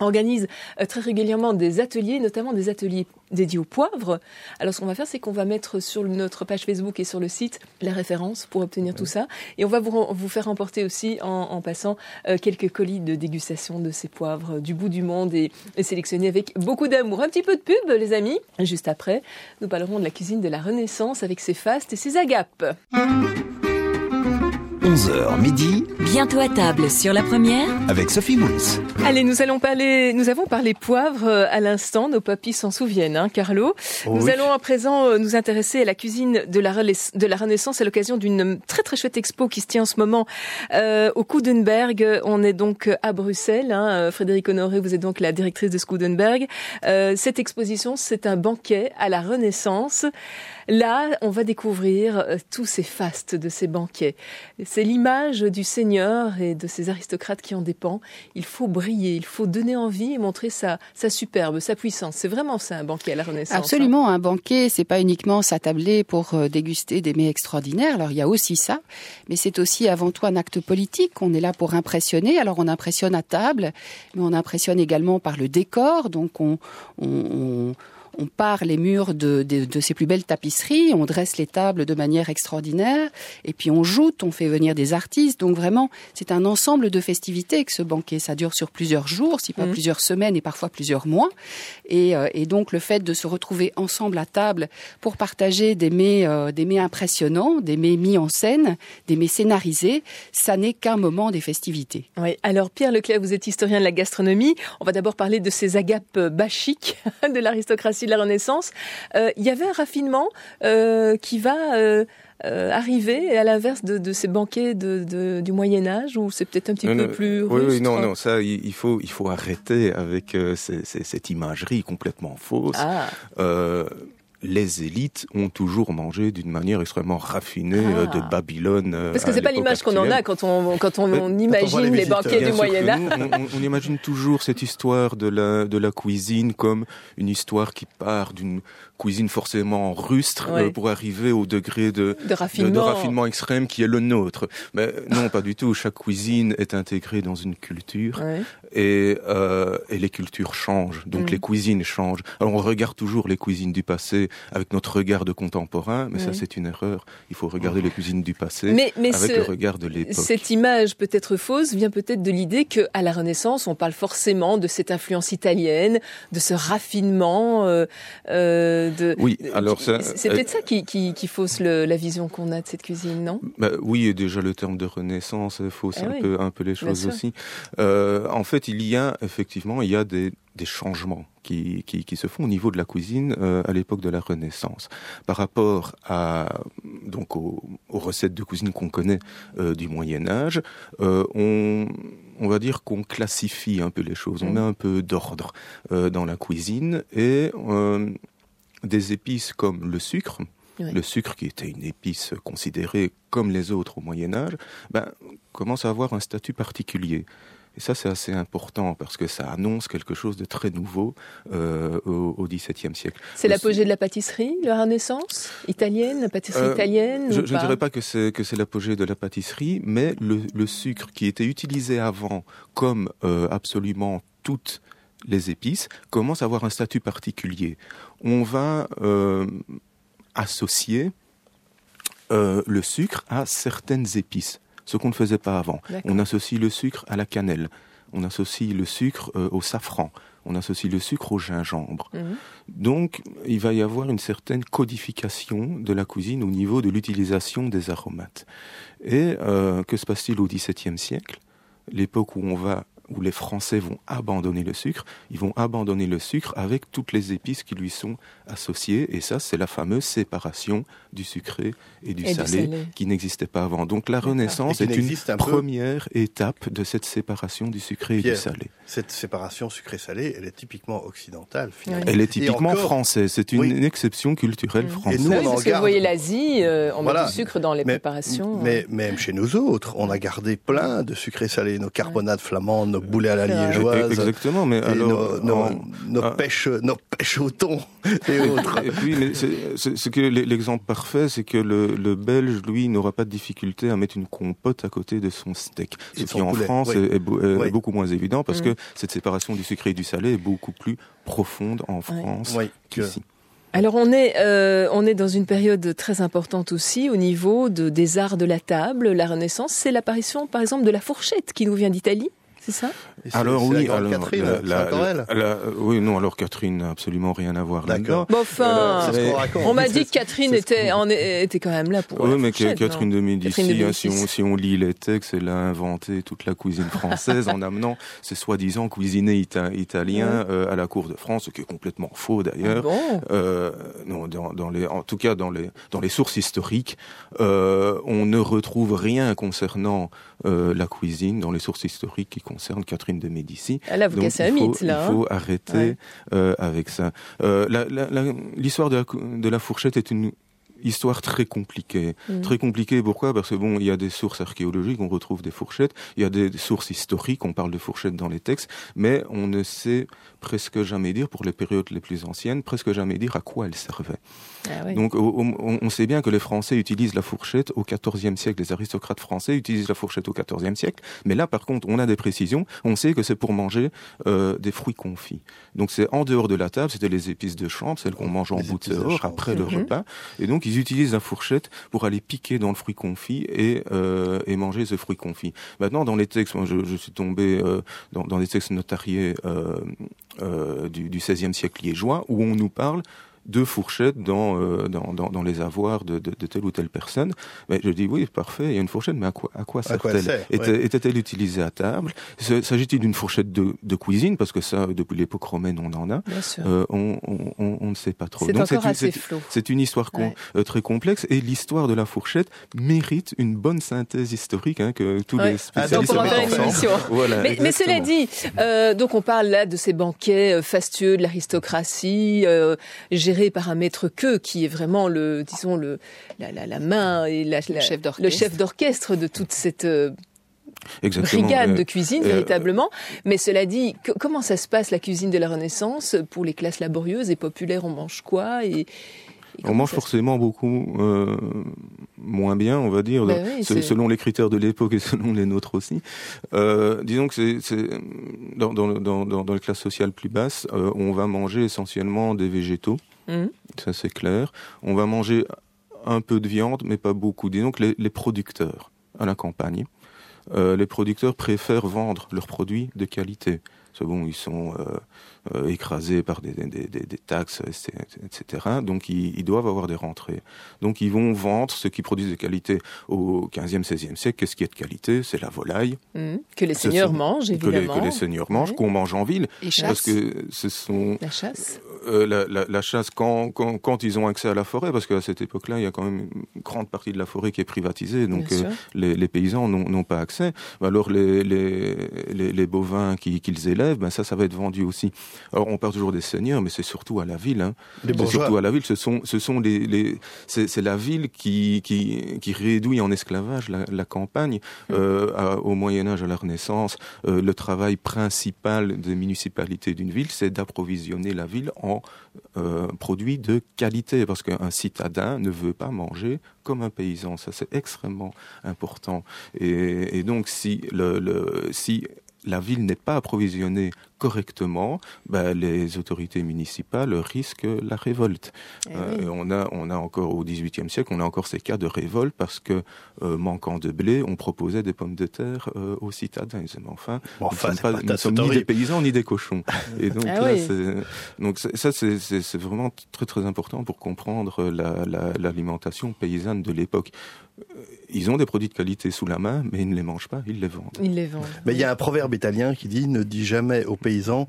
Organise euh, très régulièrement des ateliers, notamment des ateliers dédiés au poivre. Alors ce qu'on va faire, c'est qu'on va mettre sur notre page Facebook et sur le site les références pour obtenir tout ça. Et on va vous, vous faire remporter aussi, en, en passant, euh, quelques colis de dégustation de ces poivres du bout du monde et, et sélectionnés avec beaucoup d'amour. Un petit peu de pub, les amis. Juste après, nous parlerons de la cuisine de la Renaissance avec ses fastes et ses agapes. 11h midi Bientôt à table sur la première. avec Sophie Mouns. Allez, nous allons parler, nous avons parlé poivre euh, à l'instant, nos papis s'en souviennent, hein, Carlo. nous Oui. allons à présent euh, nous intéresser à la cuisine de la, relais- de la Renaissance à l'occasion d'une très très chouette expo qui se tient en ce moment euh, au Coudenberg. On est donc à Bruxelles. Hein, Frédéric Honoré, vous êtes donc la directrice de ce Coudenberg. Euh, cette exposition, c'est un banquet à la Renaissance. Là, on va découvrir euh, tous ces fastes de ces banquets. C'est l'image du Seigneur et de ces aristocrates qui en dépend. Il faut briller, il faut donner envie et montrer sa, sa superbe, sa puissance. C'est vraiment ça un banquet à la Renaissance. hein. Absolument, un banquet, c'est pas uniquement s'attabler pour euh, déguster des mets extraordinaires. Alors il y a aussi ça, mais c'est aussi avant tout un acte politique. On est là pour impressionner. Alors on impressionne à table, mais on impressionne également par le décor. Donc on, on, on on part les murs de, de, de ces plus belles tapisseries, on dresse les tables de manière extraordinaire, et puis on joute, on fait venir des artistes. Donc vraiment, c'est un ensemble de festivités que ce banquet. Ça dure sur plusieurs jours, si pas Mhm. plusieurs semaines et parfois plusieurs mois. Et, euh, et donc le fait de se retrouver ensemble à table pour partager des mets, euh, des mets impressionnants, des mets mis en scène, des mets scénarisés, ça n'est qu'un moment des festivités. Oui. Alors Pierre Leclerc, vous êtes historien de la gastronomie. On va d'abord parler de ces agapes euh, bachiques de l'aristocratie de la Renaissance. Euh, Il y avait un raffinement euh, qui va euh, arriver à l'inverse de, de ces banquets de, de- du Moyen Âge où c'est peut-être un petit Non, peu non, plus oui, oui, non, non, ça, il faut, il faut arrêter avec ces- ces- cette imagerie complètement fausse. Ah, les élites ont toujours mangé d'une manière extrêmement raffinée Ah. euh, de Babylone. euh, parce que c'est pas l'image qu'on en a quand on quand on, imagine les banquets du Moyen Âge. nous, on- on imagine toujours cette histoire de la, de la cuisine comme une histoire qui part d'une cuisine forcément rustre Ouais. euh, pour arriver au degré de, raffinement. de raffinement extrême qui est le nôtre. Mais non, pas du tout. Chaque cuisine est intégrée dans une culture Ouais. et, euh, et les cultures changent. Donc Mm. les cuisines changent. Alors on regarde toujours les cuisines du passé avec notre regard de contemporain, mais ça c'est une erreur. Il faut regarder les cuisines du passé Mais, mais avec ce- le regard de l'époque. Cette image peut-être fausse vient peut-être de l'idée que à la Renaissance, on parle forcément de cette influence italienne, de ce raffinement. euh, euh, de... Oui, alors ça, c'est euh, peut-être ça qui, qui, qui fausse le- la vision qu'on a de cette cuisine, non? Bah, oui, et déjà le terme de renaissance euh, fausse Ah un, oui, peu, un peu les choses aussi. Euh, en fait, il y a effectivement il y a des, des changements qui, qui, qui se font au niveau de la cuisine euh, à l'époque de la Renaissance. Par rapport à, donc aux, aux recettes de cuisine qu'on connaît euh, du Moyen Âge, euh, on, on va dire qu'on classifie un peu les choses, on Mm. met un peu d'ordre dans la cuisine et des épices comme le sucre, Oui. le sucre qui était une épice considérée comme les autres au Moyen Âge, ben, commence à avoir un statut particulier. Et ça, c'est assez important parce que ça annonce quelque chose de très nouveau euh, au, XVIIe siècle. C'est l'apogée de la pâtisserie, la Renaissance italienne, la pâtisserie Euh, italienne Je ne dirais pas que c'est que c'est l'apogée de la pâtisserie, mais le, le sucre qui était utilisé avant comme euh, absolument toutes les épices commence à avoir un statut particulier. On va euh, associer euh, le sucre à certaines épices, ce qu'on ne faisait pas avant. On associe le sucre à la cannelle, on associe le sucre euh, au safran, on associe le sucre au gingembre. Mhm. Donc, il va y avoir une certaine codification de la cuisine au niveau de l'utilisation des aromates. Et euh, que se passe-t-il au XVIIe siècle? L'époque où on va où les Français vont abandonner le sucre, ils vont abandonner le sucre avec toutes les épices qui lui sont associées, et ça, c'est la fameuse séparation du sucré et du Et du salé, qui n'existait pas avant. Donc la Renaissance est une peu- première étape de cette séparation du sucré et du salé. Cette séparation sucré-salé, elle est typiquement occidentale, finalement. Elle est typiquement encore- française, c'est une, Oui. une exception culturelle française. Et nous, oui, parce que vous voyez l'Asie, euh, on Voilà. met du sucre dans les Mais- préparations. Mais même chez nous autres, on a gardé plein de sucré salé, nos carbonades flamandes, nos boulets à la liégeoise. Exactement, mais Et alors nos, nos, en- nos ah. pêches, nos pêches au thon et autres. Et puis, mais c'est- c'est c'est que l- l'exemple parfait, c'est que le, le Belge, lui, n'aura pas de difficulté à mettre une compote à côté de son steak. Et Ce qui en poulet, France oui. est, est beau- est Oui. beaucoup moins évident parce Mm. que cette séparation du sucré et du salé est beaucoup plus profonde en France Oui, que- qu'ici. Alors on est, euh, on est dans une période très importante aussi au niveau de, des arts de la table, la Renaissance. C'est l'apparition, par exemple, de la fourchette qui nous vient d'Italie, c'est ça Alors oui, alors Catherine, la- c'est la- la- la- oui, non, alors Catherine n'a absolument rien à voir D'accord. là-dedans. Bon, enfin, on m'a dit que Catherine était, était quand même là pour. Oui, mais fourchette, Catherine de Médicis, Catherine de hein, si, on, si on lit les textes, elle a inventé toute la cuisine française en amenant ses soi-disant cuisiniers ita- italiens euh, à la cour de France, ce qui est complètement faux Ah d'ailleurs. Bon, Euh, non, dans, dans les, en tout cas dans les, dans les sources historiques, euh, on ne retrouve rien concernant euh, la cuisine dans les sources historiques qui concernent Catherine de Médicis. Ah, là vous Donc, cassez un il faut, mythe là. Il hein. faut arrêter Ouais. euh, avec ça. Euh, L'histoire de la fourchette est une histoire très compliquée. Mm. Très compliquée, pourquoi? Parce que bon, il y a des sources archéologiques, on retrouve des fourchettes, il y a des sources historiques, on parle de fourchettes dans les textes, mais on ne sait presque jamais dire, pour les périodes les plus anciennes, presque jamais dire à quoi elles servaient. Ah oui. Donc, au- au- on, on sait bien que les Français utilisent la fourchette au XIVe siècle. Les aristocrates français utilisent la fourchette au XIVe siècle. Mais là, par contre, on a des précisions. On sait que c'est pour manger euh, des fruits confits. Donc, c'est en dehors de la table. C'était les épices de chambre, celles qu'on mange en Les bout de dehors après le Mhm. repas. Et donc, ils utilisent la fourchette pour aller piquer dans le fruit confit et, euh, manger ce fruit confit. Maintenant, dans les textes, moi, je, suis tombé euh, dans, des textes notariés euh, du XVIe siècle liégeois où on nous parle de fourchettes dans, euh, dans, dans, dans les avoirs de, de, de telle ou telle personne. Mais je dis oui, parfait, il y a une fourchette, mais à quoi, à quoi sert-elle ouais. Était-elle utilisée à table S'agit-il d'une fourchette de, de cuisine Parce que ça, depuis l'époque romaine, on en a. Bien sûr. Euh, on, on, on, on ne sait pas trop. c'est encore une- assez flou. c'est une histoire con- euh, très complexe et l'histoire de la fourchette mérite une bonne synthèse historique hein, que tous Ouais. les Ah, Donc spécialistes on ensemble. Voilà, Mais, mais cela dit, euh, donc on parle là de ces banquets fastueux de l'aristocratie, euh, par un maître queux qui est vraiment le, disons le, la, la, la main et la, le chef d'orchestre de toute cette euh, Exactement. brigade Euh, de cuisine euh, véritablement. Mais cela dit, que- comment ça se passe la cuisine de la Renaissance pour les classes laborieuses et populaires On mange quoi et, et On mange forcément beaucoup euh, moins bien, on va dire, Bah oui, selon les critères de l'époque et selon les nôtres aussi. Euh, disons que c'est dans, dans, dans, dans, dans les classes sociales plus basses, euh, on va manger essentiellement des végétaux, Mhm. ça c'est clair. On va manger un peu de viande, mais pas beaucoup. Disons que les, les producteurs à la campagne, euh, les producteurs préfèrent vendre leurs produits de qualité. C'est bon, ils sont euh, euh, écrasés par des, des, des, des taxes, etc. Donc ils, ils doivent avoir des rentrées. Donc ils vont vendre ce qu'ils produisent de qualité au 15e, 16e siècle. Qu'est-ce qui est de qualité? C'est la volaille Mhm. que les seigneurs mangent que les, évidemment. que les seigneurs mangent, qu'on mange en ville. Et Parce que ce sont La chasse. euh, la, la, la chasse quand, quand, quand ils ont accès à la forêt, parce qu'à cette époque-là, il y a quand même une grande partie de la forêt qui est privatisée, donc euh, les, les paysans n'ont pas accès. Alors les, les, les, les bovins qui- qu'ils élèvent, ben ça, ça va être vendu aussi. Alors on parle toujours des seigneurs, mais c'est surtout à la ville. Hein. C'est surtout à la ville. Ce sont, ce sont les, les c'est la ville qui, qui, qui réduit en esclavage la, la campagne. Euh, à- au Moyen Âge, à la Renaissance, euh, le travail principal des municipalités d'une ville, c'est d'approvisionner la ville en euh, produits de qualité, parce qu'un citadin ne veut pas manger comme un paysan. Ça, c'est extrêmement important. Et, et donc, si le, le si la ville n'est pas approvisionnée correctement, ben, les autorités municipales risquent la révolte. Eh Euh, oui. et on a, on a encore au XVIIIe siècle, on a encore ces cas de révolte parce que euh, manquant de blé, on proposait des pommes de terre euh, aux citadins. Enfin, Bon, nous enfin, ne c'est sommes, pas- pas, nous ne sommes ni des paysans ni des cochons. Et donc Ah là, oui. c'est, donc c'est- ça, c'est, vraiment très très important pour comprendre la, la- l'alimentation paysanne de l'époque. Ils ont des produits de qualité sous la main, mais ils ne les mangent pas, ils les vendent. Ils les vendent. Mais il y a un proverbe italien qui dit ne dis jamais aux paysans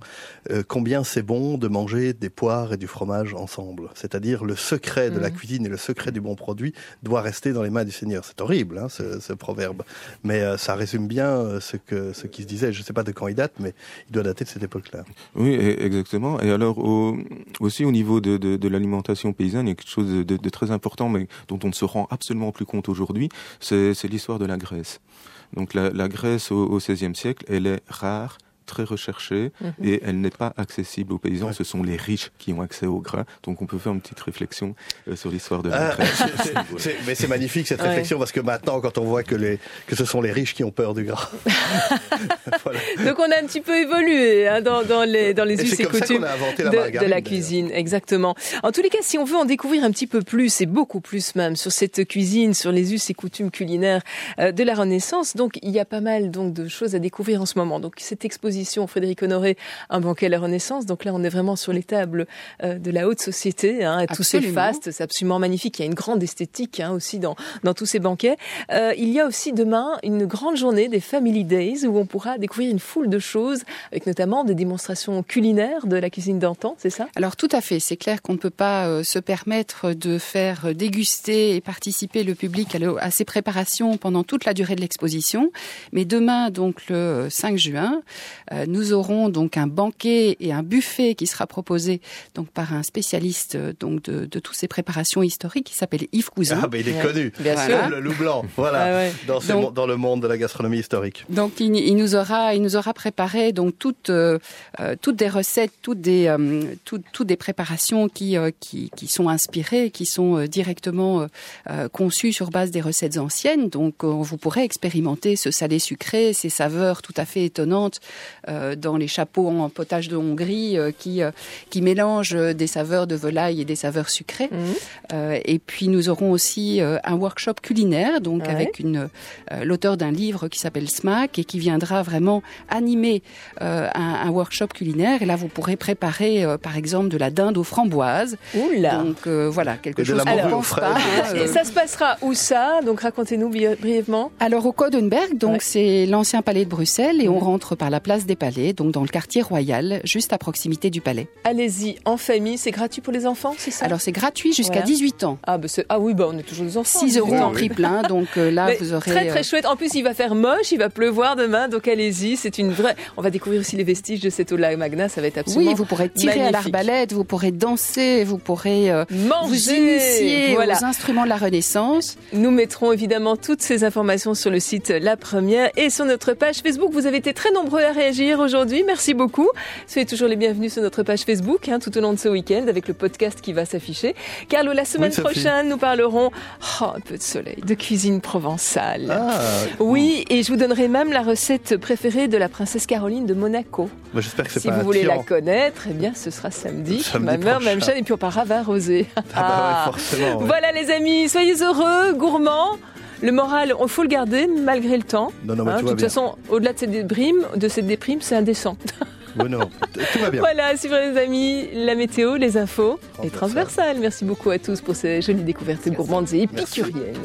euh, combien c'est bon de manger des poires et du fromage ensemble. C'est-à-dire le secret de la Mhm. cuisine et le secret du bon produit doit rester dans les mains du Seigneur. C'est horrible hein, ce, ce proverbe, mais euh, ça résume bien euh, ce que ce qui se disait. Je ne sais pas de quand il date, mais il doit dater de cette époque-là. Oui, e- exactement. Et alors au- aussi au niveau de, de, de l'alimentation paysanne, il y a quelque chose de, de- de très important, mais dont on ne se rend absolument plus compte aujourd'hui, C'est l'histoire de la Grèce. Donc la, la Grèce au XVIe siècle, elle est rare, très recherchée Mhm. et elle n'est pas accessible aux paysans. Ce sont les riches qui ont accès au grain. Donc on peut faire une petite réflexion euh, sur l'histoire de la Ah, c'est- mais c'est magnifique cette Ouais. réflexion parce que maintenant, quand on voit que, les, que ce sont les riches qui ont peur du gras. voilà. Donc on a un petit peu évolué hein, dans, dans les, dans les Et us c'est et coutumes qu'on a inventé la de, de la cuisine, exactement. En tous les cas, si on veut en découvrir un petit peu plus, et beaucoup plus même, sur cette cuisine, sur les us et coutumes culinaires euh, de la Renaissance, donc il y a pas mal donc de choses à découvrir en ce moment. Donc cette exposition Frédéric Honoré, un banquet à la Renaissance, donc là on est vraiment sur les tables euh, de la haute société, hein, tous ces fastes, c'est absolument magnifique. Il y a une grande esthétique hein, aussi dans, dans tous ces banquets. Euh, il y a aussi demain une grande journée des Family Days où on pourra découvrir une foule de choses, avec notamment des démonstrations culinaires de la cuisine d'antan, c'est ça? Alors tout à fait, c'est clair qu'on ne peut pas euh, se permettre de faire déguster et participer le public à, le- à ces préparations pendant toute la durée de l'exposition. Mais demain, donc le 5 juin, nous aurons donc un banquet et un buffet qui sera proposé donc par un spécialiste euh, donc de, de toutes ces préparations historiques qui s'appelle Yves Cousin. Ah, mais il est Ouais. connu. Bien Voilà. sûr. Le loup blanc. Voilà. Ah ouais. Dans, ce Donc- mon- dans le monde de la gastronomie historique. Donc il, il nous aura, il nous aura préparé donc toutes, euh, euh, toutes des recettes, toutes des, euh, toutes, toutes des préparations qui, euh, qui, qui sont inspirées, qui sont euh, directement euh, euh, conçues sur base des recettes anciennes. Donc euh, vous pourrez expérimenter ce salé sucré, ces saveurs tout à fait étonnantes euh, dans les chapeaux en potage de Hongrie euh, qui, euh, qui mélangent euh, des saveurs de volaille et des saveurs sucrées. Mhm. Euh, et puis nous aurons aussi euh, un workshop culinaire, donc Ouais. avec une euh, l'auteur d'un livre qui s'appelle Smack et qui viendra vraiment animer euh, un, un workshop culinaire. Et là, vous pourrez préparer, euh, par exemple, de la dinde aux framboises. Oula Donc euh, voilà, quelque Et de chose aux pense pas. hein, Et euh. ça se passera où ça? Donc racontez-nous bri- brièvement. Alors au Codenberg, donc Ouais. c'est l'ancien palais de Bruxelles et on rentre par la place des Palais, donc dans le quartier royal, juste à proximité du palais. Allez-y, en famille, c'est gratuit pour les enfants, c'est ça? Alors c'est gratuit jusqu'à Voilà. 18 ans. ah, bah ah oui, bah on est toujours des enfants. 6 euros en prix plein, donc euh, là Mais vous aurez... Très très euh, chouette. En plus, il va faire moche, il va pleuvoir demain, donc allez-y. C'est une vraie. On va découvrir aussi les vestiges de cette eau-là Magna. Ça va être absolument Oui, vous pourrez tirer à l'arbalète, vous pourrez danser, vous pourrez euh, manger. vous initier Voilà. aux instruments de la Renaissance. Nous mettrons évidemment toutes ces informations sur le site La Première et sur notre page Facebook. Vous avez été très nombreux à réagir aujourd'hui. Merci beaucoup. Soyez toujours les bienvenus sur notre page Facebook hein, tout au long de ce week-end avec le podcast qui va s'afficher. Carlo, la semaine Oui, prochaine, nous parlerons oh, un peu de soleil, de cuisine provençale. Ah, Oui, et je vous donnerai même la recette préférée de la princesse Caroline de Monaco. bah, j'espère que c'est Si pas vous un voulez la connaître, eh bien, ce sera samedi. Samedi même heure, même chaîne, et puis on parlera vin rosé. Ah bah ouais, forcément. ouais. Voilà les amis, soyez heureux, gourmands. Le moral, il faut le garder malgré le temps. Non, non, mais Hein, tout de toute bien. façon, au-delà de cette déprime, de cette déprime, c'est indécent. Oui, non, tout va bien. Voilà, suivez les amis, la météo, les infos et Transversal. transversal. Merci beaucoup à tous pour ces jolies découvertes gourmandes et épicuriennes.